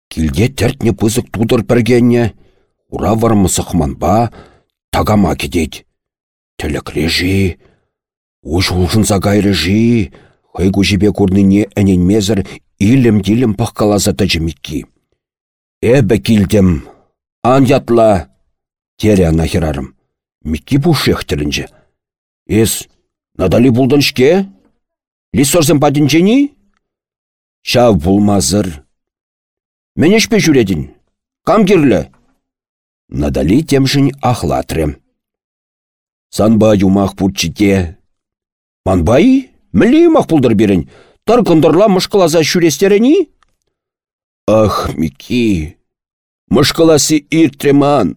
Килде тәртне пызык тудыр піргенне. Ура вармысықманба тагама кедет. Тіліклежі, уж улшынса жи, Хыйгу жібе курныне әненмезір илім-дилім паққаласа тәжімікки. Эбі килдім, ан ятла, тере ана херарым. Микки пушех тілінже. Эс, надали булдан шке? Лисорзым падінчені? Шав булмазыр. Мен ешпе жүредін. Кам керлі? Надали темшін ахлатры. Санба юмах путчите. Манбай? Мілі мақпулдыр берін. Таркындырла мұшқылаза шүрестеріні? Ах, Мики, мұшқыласы иртреман,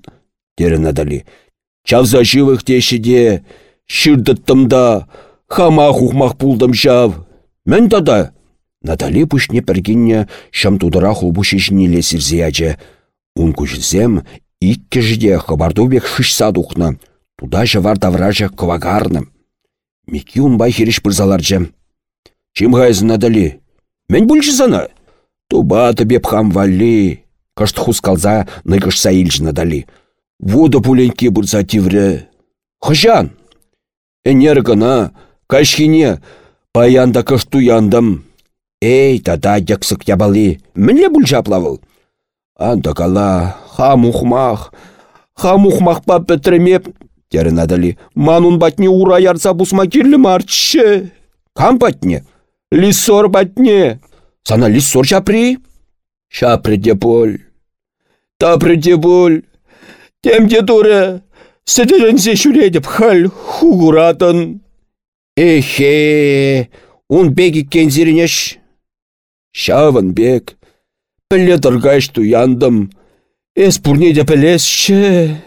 дері надали. Чавза живых тешеде, шырдыттымда, хама хухмақ пулдым жав. Мен тада. Надали пүшне піргенне шам тудыра хулбу шешінеле сірзе Ун күшізем, икке хабарду бек шышса духна. Туда жавар давража квагарным. Мики унбай хереш пырзаларчы. Чим ғайзын надали? Мен бүлші сана? Туба беп хам валли. Кашт хускалза ныгышса илж надали. Вода пуленьке бұрза тивре. Хыжан! Энер гына, кашхине, паянда кашту яндым. Эй, тада яксык ябалы, мінле бұл жаплавыл. Анда кала, хам ухмах, хам ухмах па петремеп, Тері надали. Манун батне ура ярса бусма кирлі марчы. Кам батне? Лисор батне. Сана лисор шапри? Шапри деполь. Тапри деполь. Темде туре. Сәдерінсе шүредіп хал хугуратын. Эхе, он беги кензірінеш. Шавын бек. Піле тұргаш туяндым. Эс пурнеде пілесші.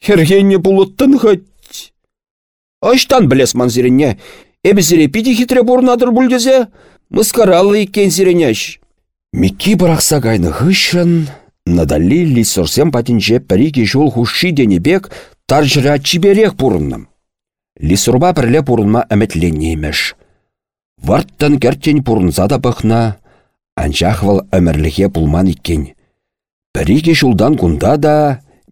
Хергенне булыттын хать. Аштан білес манзиренне. Эбізіре пиді хитре бурнадыр бүлдезе, мысқаралы екен зиренеш. Микки бірақса гайны ғышын, Надали лисорсем патинче пірігі жол хуши денебек таржыра чиберех пурынным. Лисурба бірле пурынма әметленнеймеш. Варттан кәрттен пурынса да бұхна, анчахвал әмірліге пулман иккен. Пірігі жолдан кунда да,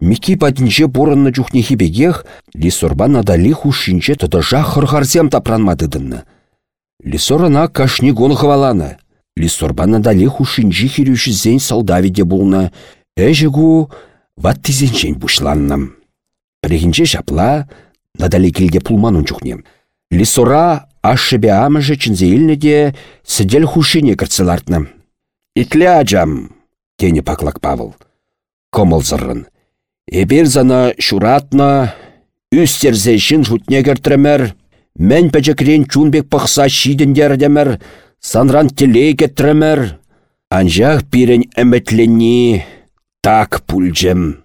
Мики патинче пурынны чухнехи бегех, лисорба надали хушинче тытыжа хырхарсем тапранмадыдынны. Лисорына кашни гон хваланы. Лисорба надали хушинчи хирюші зен салдавиде булна. Эжігу ваттизенчен бушланным. Пригинче шапла, надали келге пулман чухнем. Лисора ашшебе амыжы чынзе де сідель хушине кірцелартны. Итле ажам, тені паклак Павыл. Комыл зыррын. Эбір зана шуратна, үстерзе шын жутне кертірімір, мән пәчекрен чунбек пықса шидіндердемір, санран телей кеттірімір. Анжақ пирен әмітленні, так пульжем.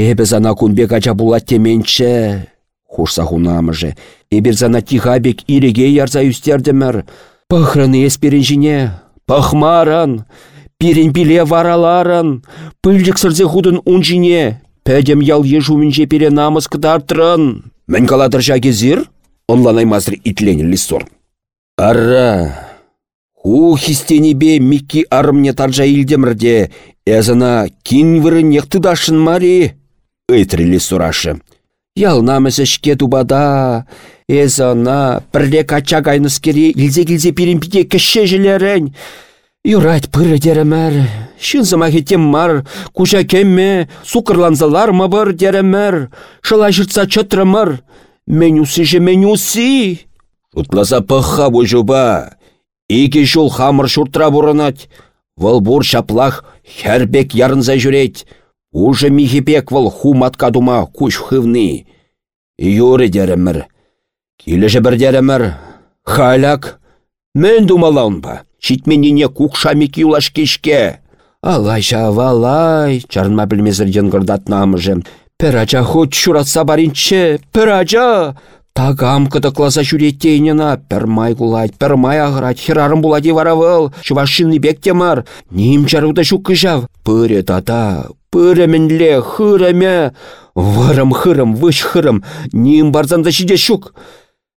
Эбі зана кунбек ача булат теменче, хушса хунамыжы. Эбір зана тихабек иреге ярза үстердемір. Пықрыны еспірін жіне, пықмаран, пирен биле вараларын, пыльжік сырзе худын унжине, Пәдем ял ежумінже пере намыс кыдартырын. Мен каладыр жаге зір? Онлан аймазыр итлені лисор. Арра, ху бе микки арымне таржа илдемірде, әзіна кин выры нехты дашын мари? Өйтірі лисорашы. Ял намысы шке тубада, әзіна пірле кача кайныскері илзе-кілзе перемпиде кіші жилерін. Юрать пыры деремер, шынзыма хетем мар, куша кемме, сукырланзалар мабыр деремер, шыла жыртса чытрымыр, менюси же менюси. Шутласа пăхха бұжуба, ике жол хамыр шуртра бұрынат, вăл бур шаплах хәрбек ярынса жүрет, уже михипек вăл хуматка дума куш хывны. Юры деремер, килеше бір деремер, халяк, мен думалаун ба. Шитменіне кукшамик юлаш кешке. Алай валай, чарынма білмезір енгірдат намыжы. Пір ача худ шуратса баринче, пір ача. Тагам кыдыкласа жүретейнена, пір май гулайт, пір май ағырат, херарым булади варавыл, шывашынны бек темар, ним чаруда шук кыжав. Пыре тата, пыре мінле, хыреме, варым хырым, выш хырым, ним барзанда шиде шук.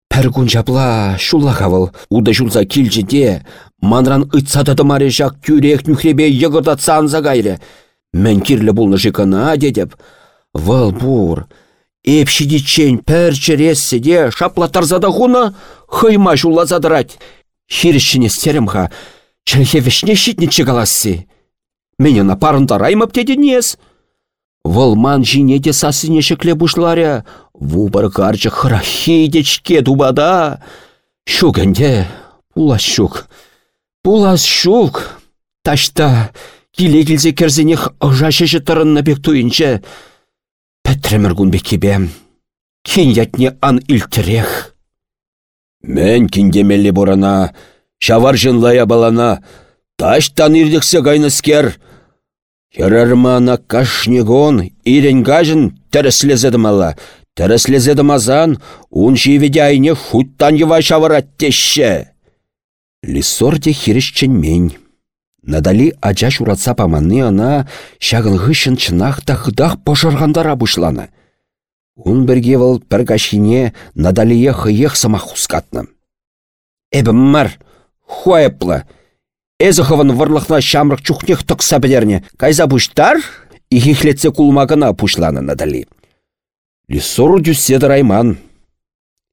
Пәр күн жапла, шулла хавыл, уда жулза килжеде, манран ыйтсатады маре жак тюрек нүхребе йығырдат санза гайры. Мен кирлі бұлны жикана дедеп. Вал бур, эпшиди чен пәр чересседе шапла тарзада хуна, хыйма жулла задырать. Хирішіне стерімға, чәлхе вешне щитне чегалассы. Мене на парын тараймап нес. Вăлман жинете сасыне шекле бушларя, вубар карчы храхидечке дубада. Шугенде, пулас шук, пулас шук. Ташта, киле килзе керзенех ожашеше тұрынна бек туйынче. Пәттремір бекебе, кен ятне ан илтірех. Мен киндемелі борана, шавар жынлая балана, таштан ирдіксе гайныскер, Херармана кашнегон ирен гажын тәріслезедім ала. Тәріслезедім азан, ун живеде айне хуттан ева шаварат теші. Лисорде мен. Надали ача шуратса паманны ана шағын ғышын чынақ хыдақ пожарғандара бұшланы. Ун бірге вал пір кашине Надалия хыех самақ хускатны. Эбім мар, хуайыплы, Эзіховын варлықна шамрық чухнех тұқса білерне. Кайза бұштар, ихихлетсе кулмағына пушланы надали. Лисору дүсседір айман.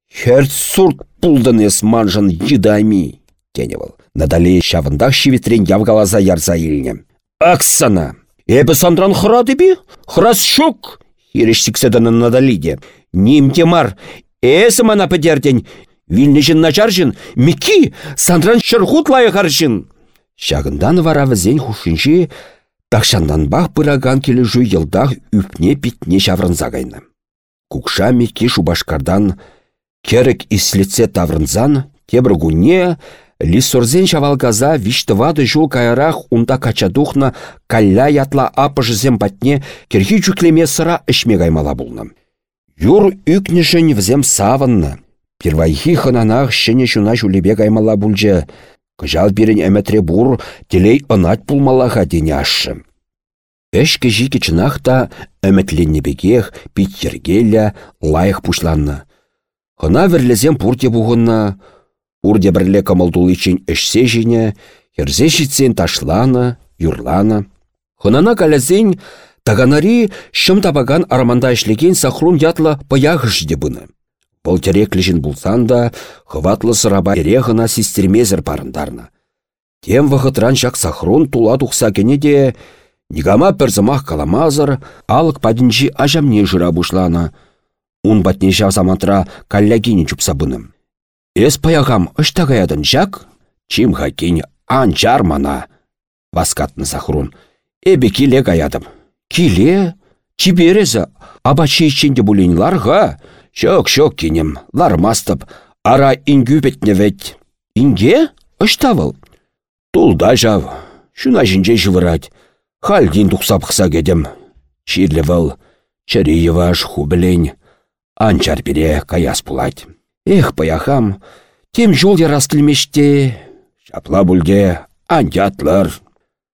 Херт сурт пулдын эс манжын едайми, теневал. Надали шавындақ шивитрен явгалаза ярза илне. Аксана! Эбі сандран хырады би? Хырас шук! Ерешсікседіні надалиде. Нимте мар, эсі мана педерден. Вильнежін начаржын, мики, сандран шырхут лайы харжын. Шағындан вара візен хушинші тақшандан бақ пыраган келі жу йылдақ үпне питне шаврынза гайны. Кукша меки шубашкардан керік ислице таврынзан, тебір гуне, лисорзен шавалгаза виштывады жул кайрах унда качадухна калля ятла апыш зем патне керхи жүклеме сыра ішме гаймала булны. Юр үкнешін взем савынны. Первайхи хынанах шуна жулебе гаймала бульже, Кыжал бірін әмәтре бұр, телей ынат пулмалаға дене Эшке жике чынақта әмітленнебегех, питтергелі, лайық пушланны. Хына верлезем пурте пурде бірле камылдул için әшсе жіне, херзе житсен ташланы, юрланы. Хынана калязен таганари шым табаган араманда ішлеген сахрун ятла паях жде бұны. Бұл тереклежін бұлсан да, хыватлы сыраба ерегіна систермезір парындарна. Тем вғытран жак сахрун тула тұқса кене де, Нигама перзымах каламазыр, алық падінжі ажамне жыра бұшлана. Ун батне замантра каллягине чупсабыным. Эс паягам ыштагаядын жак, чим хакень анчар мана. Васкатны сахрун. Эбе киле гаядым. Киле? Чиберезі, абачи ішінде бұлін ларға? Шок-шок кенем, лармастып, ара ингю бетне вет. Инге? Ыштавыл. Тулда жав, шуна жінже жывырать. Хальдин тухсапқса кедем. Чирлі выл, чариеваш хубілень. Анчар бере каяс пулать. Эх, паяхам, тем жол ярастылмеште. Шапла бүлде, антятлар.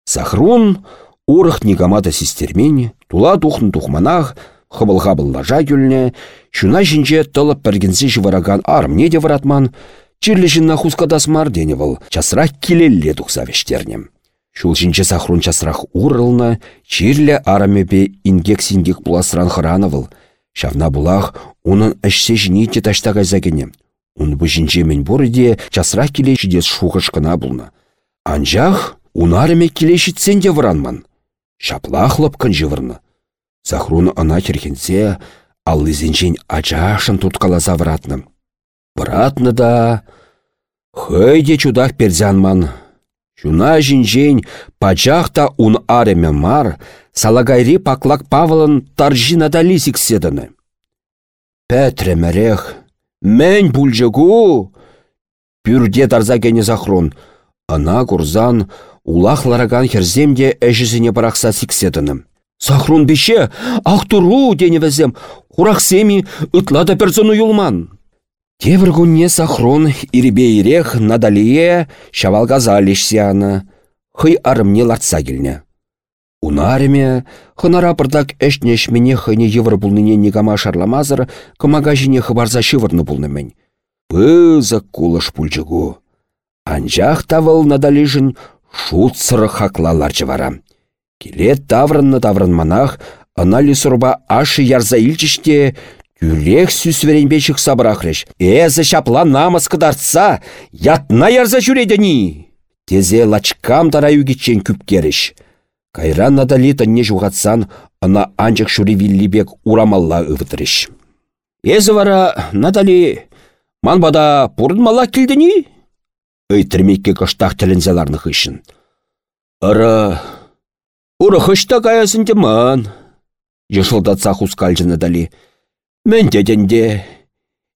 Сахрун, урых негамата систермень, тула тухны тухманах, хыбыл-хабыл лажа күліне, шуна жінже тылып пәргінсі жывараган армне де варатман, чирлі жінна хускадасмар часырақ келелле тухса вештернем. Шул жинче сахрун часрах урылна, чирле арамепе ингек сингек пуласран хырановыл. Шавна булах, унын әшсе жините ташта кайзагене. Ун бу жинче мен бурыде часрах келеші дес шухышкына булна. Анжах, унарыме келеші ценде вранман. Шаплахлып кынжывырны. Сахрун ана терхенсе, аллызенчен ачашын туткаласа вратны. Вратны да... Хöyде чудах перзянман, Шуна жинжен пачахта ун ареме мар, салагайри паклак Павлын таржина да лисик седіні. Пәтре мәрех, мән бүлжігу! Пүрде тарза кені захрун. Ана курзан улах лараган херземде әжізіне барақса сикседіні. Сахрун беше, ақ туру деневізем, хурақсеми ытлада персону юлман. Күнне сахрон ирбейрех надалие шавалгаза лешсяны. Хый арымне лартса келне. Унарыме, хынара пырдак әшнешмене хыне евр булныне негама шарламазыр, кымага жіне хыбарза шывырны булнымен. Пызы кулыш пульчыгу. Анжақ тавыл надалижін шут сыры хаклалар вара. Келе таврынны таврынманах, ана сурба ашы ярза илчіште Юлех сүсверенбе шықса бірақреш. Эзі шапла намыс кыдартса, ятна ярза жүредіні. Тезе лачкам тараю кетчен күп керіш. Кайран надали не жуғатсан, ана анчық шүре виллибек урамалла ывытырыш. Эзі вара, Натали, ман бада пұрдмала келдіні? Өйтірмекке кыштақ тілінзеларны хышын. Ыры, ұры хышта каясынды ман. Жышылдатса хускалжы Натали. Мен деденде.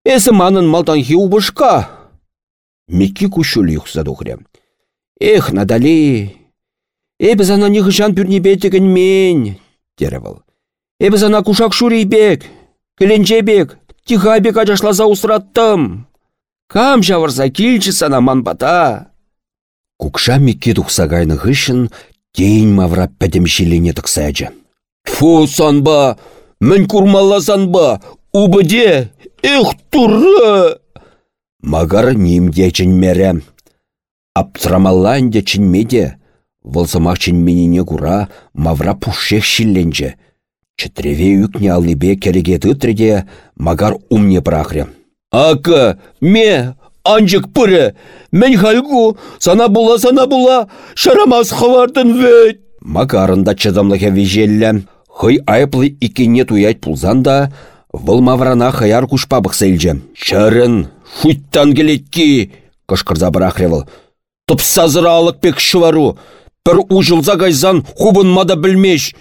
Эсі манын малдан хиубышка. Микки күшілі юқса дұғырем. Эх, Надали, эбі зана нихышан бетігін мен, деревіл. Эбі зана кушак шурейбек, бек, тихайбек ажашлаза усраттым. Кам жавырса келчі сана манбата. Кукша Микки тұқса гайны ғышын, дейін мавра пәдемшелене тұқсайжы. Фу, санба, мен санба, Убыде, эх, туры! Магар нимде чынмере. Аптрамалланде чынмеде. Вылсымақ чынменіне кура мавра пушшех шилленче. Чытреве үкне аллыбе керегет үтреде магар умне прахре. Ака, ме, анжык пыры, мен халгу, сана була, сана була, шарамас хавардын вет. Магарында чыдамлыхе вежелле. Хый айплы икене туять пулзанда, Вұл маврана хаяр кушпа бұқсайлжы. Шырын, футтан келетки, кышқырза бірақревіл. Тұпсазыралық пек шывару, бір ұжылза гайзан хубын мада білмеш.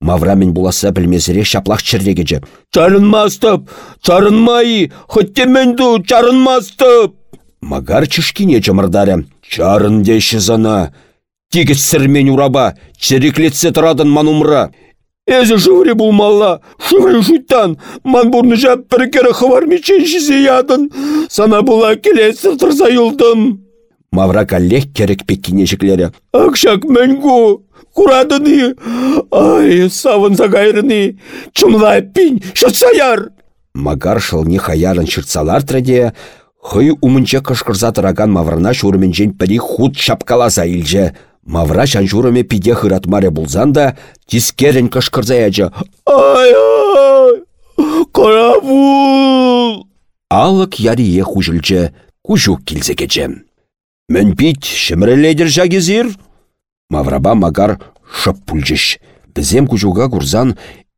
Маврамен буласа білмезіре шаплақ чіррегеже. Чарынмастып, чарынмай, хыттеменду чарынмастып. Магар чышкине жымырдары. Чарын деші зана. Тегіс сірмен ураба, чиреклетсе тұрадын манумра. Эзі жыври булмалла, жуттан, ман бурны жап бір кері хывар мечен ядын, сана була келесі тұрса юлдым. Мавра каллех керек пеккине жіклері. Акшак мәнгу, курадыны, ай, савын загайрыны, чымлай пин, шатсаяр. Магар шылни хаярын шыртсалар трэде, хый умынче кышкырса тыраган маврана шурменчен пірі худ шапкаласа илже. Мавра шанжурыме пиде хыратмаре булзан да, тискерін кышкырса ячы. Ай, ай, карабул. Алық ярие хужылчы, кужук килзе кечем. Мен пит шымреледір жагезір? Мавраба магар шып пульжыш. Бізем кужуга курзан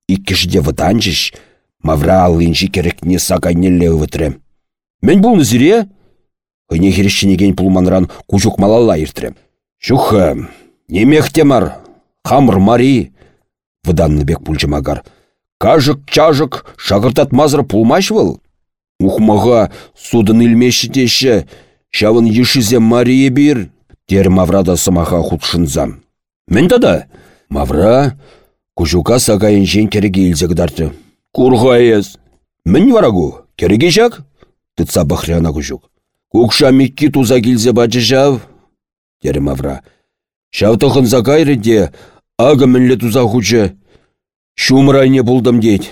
иккішде вытанчыш. Мавра алынжы керекне сагайнелле ывытрем. Мен бұл нызіре? Хыне херещенеген пулманран кужук малалла иртрем. Шуха, немех темар, хамыр мари. Выданны бек пульжы магар. Кажык-чажык шағыртат мазыр пулмаш. Ухмаға судын илмеші теші, шавын ешізе Мария бир, тер Маврада сымаға худшынзам. Мен тада, Мавра, кужука сағайын жен кереге илзегдарды. Курғайыз. Мен варагу, кереге жак? Тыца бахряна кужук. Кукша микки туза килзе бачы жав? Тері Мавра. Шавтықын закайры де, ага мінлі туза хучы. Шумрайне булдым дейд.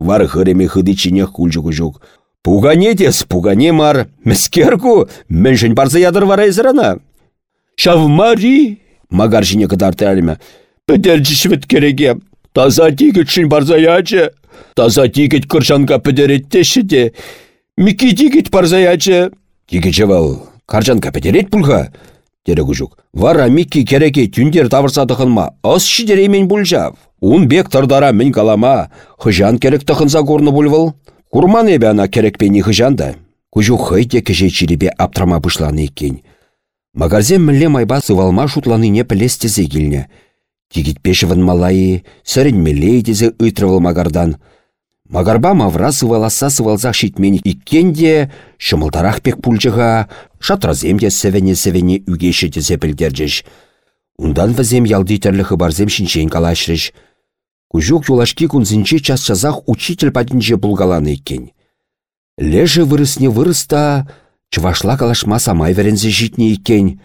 Вар хыреме хыдычинех кульжы кужук. Пугане дес, пугане мар. Міскерку, міншін барза ядыр вара езірана. Шав мари, Магар жіне кыдарты әліме. пӹтәрчі швет кереге. Таза тикет шын барзаячы. Таза тикет кыршанка пӹтәреттеші де. Мики тикет барзаячы. Тикече вал, каржан капетерет пулха. Тере кужук. Вара микки кереке түндер тавырсадықынма. Ос шидер емен бұлжав. Ун бек тырдара мен калама. Хыжан керек тықынса горны бұлвыл. Курман ебе ана керек пені хыжанда. Кужук хыйте кеже чиребе аптрама бұшланы екен. Магарзем мінле майба сывалма шутланыне пілестезе келіне. Тигит пешевін малайы, сәрін мелейдезе ытрывыл магардан. Магарба мавра сываласа сывалзақ шитмені иккенде, шымылтарақ пек пульчыға, шатраземде сәвене-сәвене үгеші дезе білдерджеш. Ундан візем ялдитерлі хыбарзем шинчен калашрыш. Кужук юлашки кунзінче час-часақ учитель патінче булгаланы иккен. Лежі вырысне вырыста, чывашла калашма самай верензе житне иккен.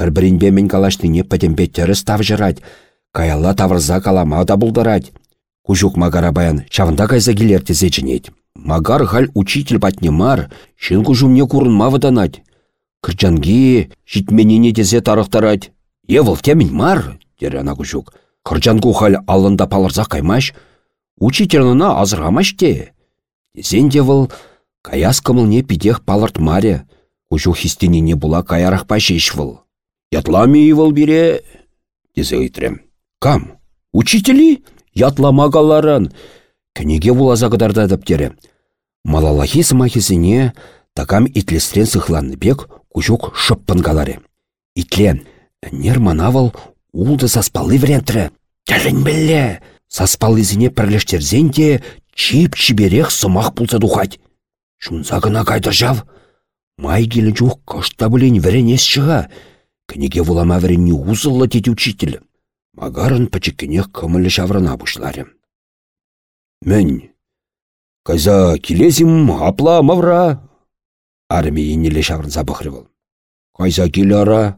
Бір-бірінбе мен калашныне пәтембе теріс тавжырать, каялла тавырза калама да булдырать. Кужук магара баян чавында кайза келер тезе жінет. Магар хал учитель патне мар, шын кужумне курынма выданать. Кырчанги житменіне тезе тарықтарать. Евыл темін мар, дер ана кужук. Кырчангу хал алында палырза каймаш, учительнына азырғамаш те. Тезен девыл, каяс кымылне пидех палырт маре. Кужук хистенине була каярах пашеш выл. Ятлами евыл тезе ыйтрем. Кам? Учители? Ятламагаларын. Кәнеге булаза кыдарда дәптере. Малалахи сымахисене такам итлестрен сыхланны бек кучук шыппын галаре. Итлен, нер манавал улды саспалы врентрі. Тәрін білі, саспалызіне пірлештерзен де чип чиберех сымақ пулса духать. Шунса гына кайдыр жав. Май келі жух кышта білен веренес шыға. Кәнеге вулама веренне узылла деді учитель. Магарын пачеккенех кымылы шаврына бұшлары. Мін, кайза келезім апла мавра. Армии неле шаврынса бұқрывыл. Кайза келара,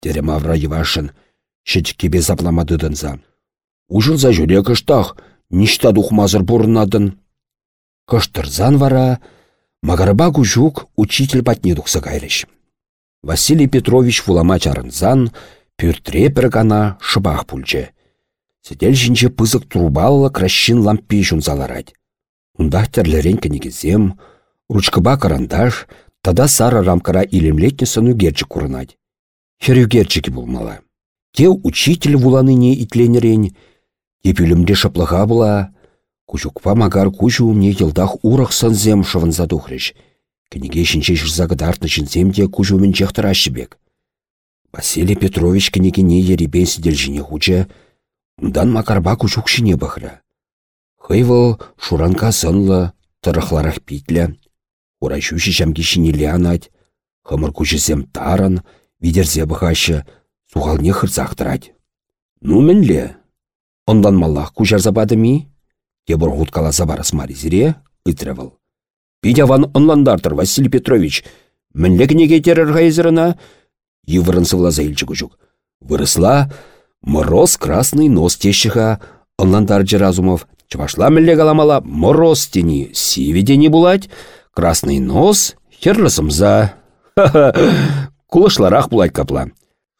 тере мавра евашын, шетіккебе запламадыдынса. Ужылза жүре кыштақ, ништа духмазыр бұрынадын. Кыштырзан вара, магарба күжук учитель патне дұқсы кайрыш. Василий Петрович вулама чарынзан, пюртре бір гана шыбақ пульче. Сетел жінче трубалла кращин лампи жунзаларать. Ундах терлерен кенегезем, ручкыба карандаш, тада сара рамкара илемлетне сыну герчі курынать. Херю герчікі булмала. Те учитель вуланыне итленерен, те пүлімде шыплыға була, кучукпа магар кучу умне йылдах урах сынзем шывын задухрыш. Кенеге шинче жырзагыдартны шинземде кучу мен бек. Василий Петрович кенегене еребен сиделжіне хуча, Ундан макарба кучук шине бахра. Хыйвыл шуранка сынлы, тырықларах питлі, урайшуші жамки шинелі анать, хымыр кучызем таран, видерзе бұхашы, суғалне хырзақтырать. Ну мінле, ондан маллах кучар забады ми? Тебір хуткала забарас маризире, ытрывыл. Пидяван онландартыр, Василий Петрович, мінле кнеге терір ғайзырына, Йывырын сывласа илчі күжік. Вырысла мороз красный нос тещіға ынландарчы Разумов. Чывашла мілле каламала мороз тені сиведені булать, красный нос херлысымза. Ха-ха, кулышларах булать капла.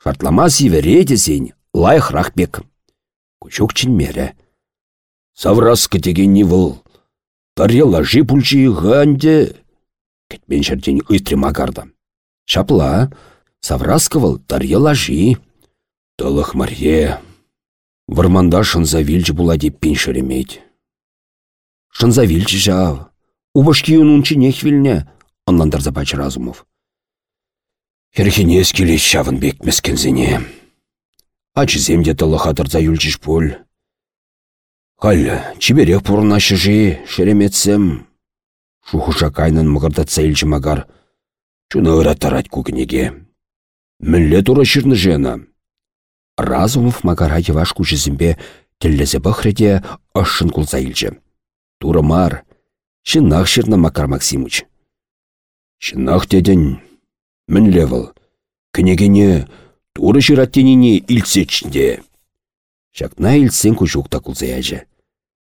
Шартлама сивере десен лайықрақ бек. Күчук чинмере. Савраскы дегенні выл. Тарья лажи пульчи ганде. Кетмен шертен үйтре магарда. Шапла, савраскывал тарья лажи. Тылых марье. Варманда шынза вилчі була деп пен шеремейд. Шынза вилчі жав. Убашки унунчи нех вилне. Онландар забач Разумов. Херхенес келес шавын бек мескензене. Ачы земде тылы хатырза. Халь, чиберех пурна шыжи, шереметсем. Шухыша кайнын мығырда цейлчі магар. Чуны ыраттарать кукнеге. Мілле тура жена. Разумов магара еваш кучызімбе тіллесе бұхреде ашшын кулса илчі. Тура мар, шыннақ шырны Макар Максимыч. Шыннақ дедін, мін левел, кінегене туры жираттенине илсечінде. Шакна илсен күжукта кулса яжы.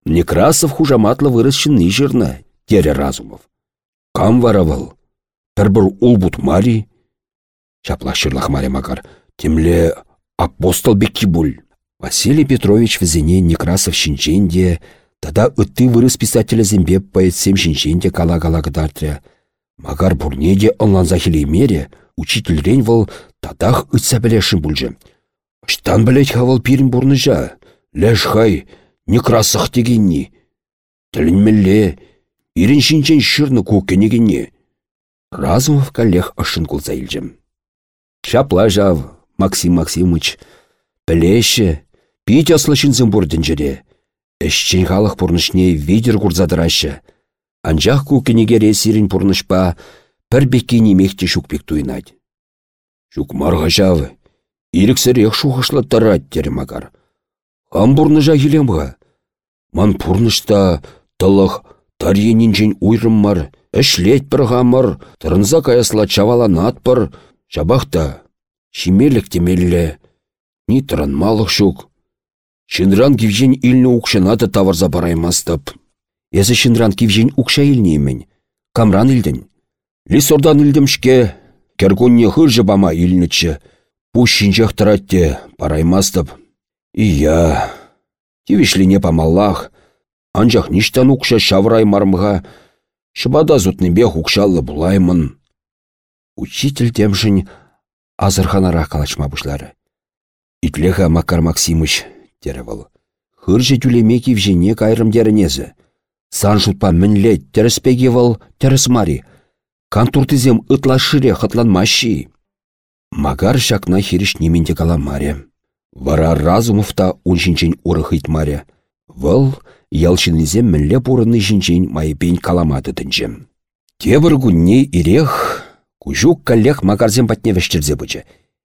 Некрасов хужаматлы вырыс шынны жырны, тере Разумов. Кам варавыл, пір-бір улбут мари, Чапла шырлах маре Макар, темле апостол Беккибуль. Василий Петрович візене Некрасов шинченде, тада үтті вырыс писателі зембе поэтсем шинченде кала-кала кыдартря. Магар бурнеде онланза мере, учительрен выл тадах үтсә білешін бүлжі. Штан білет хавал пирін бурныжа, ләш хай, Некрасых дегенні. Тілін мілле, ирін шинчен шырны көкенегенне. Разумов калех ашын кулса илжім. Шапла жав, Максим Максимыч. Пілеші, пить аслышынзым бұрдын жіре. Әшчен халық бұрнышне видер курзадырашы. Анжақ көкенегере сирін бұрнышпа, пір бекке немекте шукпек туйнад. Шук марға жавы, иріксірек шуғышлаттарад, дері магар. Хам бұрныжа елемға. Ман бұрнышта тылық тарьенінжен уйрым мар, әшлет бір ғамыр, тұрынза каясла чаваланат бір, жабақта, шимелік темелі, ни малық шук. Шинран кивжен илні укшынаты таварза бараймастып. Езі шинран кивжен укша илнеймен. Камран илдін. Лисордан илдімшке, кергунне хыржы бама илнічі. Пуш шинчех таратте бараймастып. Ия, тивишлине памаллах. Анжақ ништан укша шаврай мармға. Шыбада бех укшаллы булаймын. Учитель темшін азырханарақ калачма бұшлары. Итлеха Макар Максимыч, дері бұл. Хыржы тюлеме кивжене кайрым дерінезі. Сан жұтпа мінлет, тәріспеге вал, тәріс мари. Кантуртызем ытла шыре хытланмащи. Магар шакна хириш неменде каламаре. Вара разумовта уншинчен урых итмаре. Вăл ялшинлизем мінле пурынны жинчен майпен каламады тінчем. Тебір күнне ирех, кужук магарзем патне вештерзе бычы.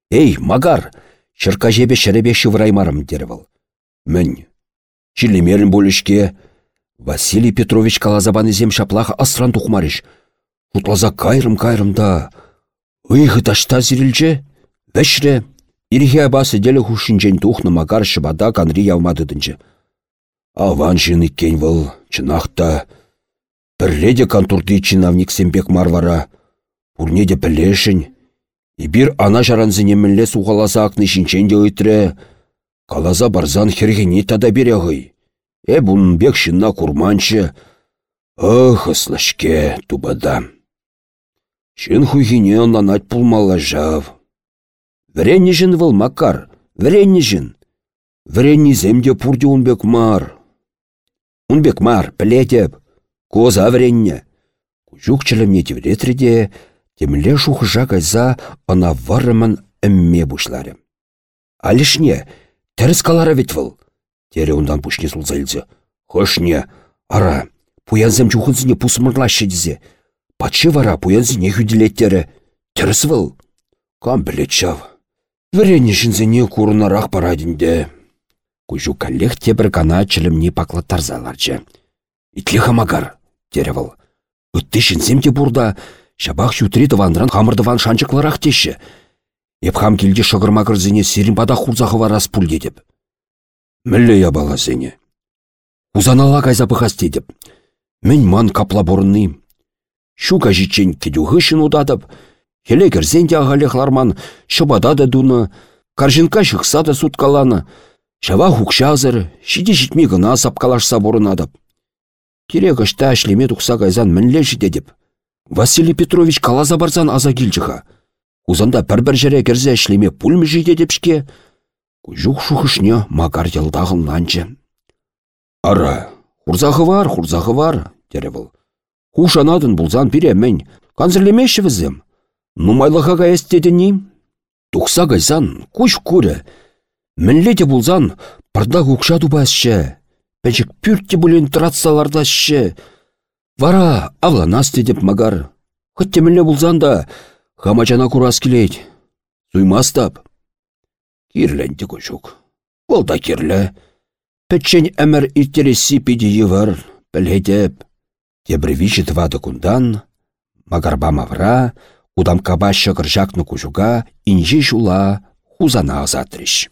Эй, магар! Шырка жебе шәребе шывыраймарым дервал. Мін. Чилемерін бөлішке. Василий Петрович калазабаны зем шаплаха асран тухмарыш. Утлаза кайрым-кайрым да. Ыйхы ташта зирілче? Вәшре. Ирхе абасы делі хушинчен тухны магар шыбада канри явмадыдынчы. Аван жын иккен выл, чынақта. Бірледе кантурды чинавник сембек марвара. Пурнеде пілешін. Ибір ана жаранзыне мінле суғаласа акны шинченде өйтірі. Калаза барзан хергені тада береғый. Э бұн бек шынна курманчы. Ох, ыслашке тубада. Шын хуйхине онланать пулмала жав. Вренні жын выл макар, вренні жын. Вренні земде пурде унбек мар. Унбек мар, плетеп. Коза вренне. Кучук чілімне тевретреде, Темле шухыжа кайза ына варымын әмме бушлары. Алишне, тәріс калара вет выл. Тере ундан пушне сулза илзе. Хошне, ара, пуянзем чухынсыне пусмырлашы дизе. Патшы вара пуянзыне хүділеттері. Тәріс выл. Кам білет чав. Вірені жінзіне курынарақ парадінде. Кужу каллех тебір кана чілімне паклаттарзаларчы. Итлеха магар, тере выл. Үтті жінзем де бурда, Шабах шутри тывандран хамырдыван шанчыкларах теші. Епхам келде шығырма кірзіне серін бада хурзағы варас пульде деп. Мүлле я бала зене. Узанала кайза пыхасте деп. Мен ман капла борынны. Шука житчен кедюғышын удадып, Хеле керсен те ағалеқларман, шыбада да дуны, каржинка шықса да суткаланы, шава хукшазыр, шиде житме гына сапкалашса борынадып. Керек ұшта әшлеме тұқса мінле жиде. Василий Петрович калаза барзан аза келжіға. Узанда бір-бір жере керзе әшлеме пульмі жиде депшке, Күжуқ шухышне магар елдағыл нанчы. Ара, хурзағы бар, хурзағы бар, дері бұл. Хушанадын бұлзан мен, канзірлемеші візім. Нумайлыға каястедіні? Тұқса кайсан, күш күрі. Мінледе бұлзан, пырда күкша дубасшы. Пәчік пүртте бұлін тұратсалардасшы. Вара, авланас дедіп магар. Хытте мінле бұлзан да, хамачана курас келейд. Суймастап. Кирленді күшік. Бұл да кирлі. Пәтчен әмір иртересі пидейі var, білгедеп. Тебревичі твады күндан, магарба мавра, Удам каба шығыр жақны күжуға, инжи жула хузана азатрыш.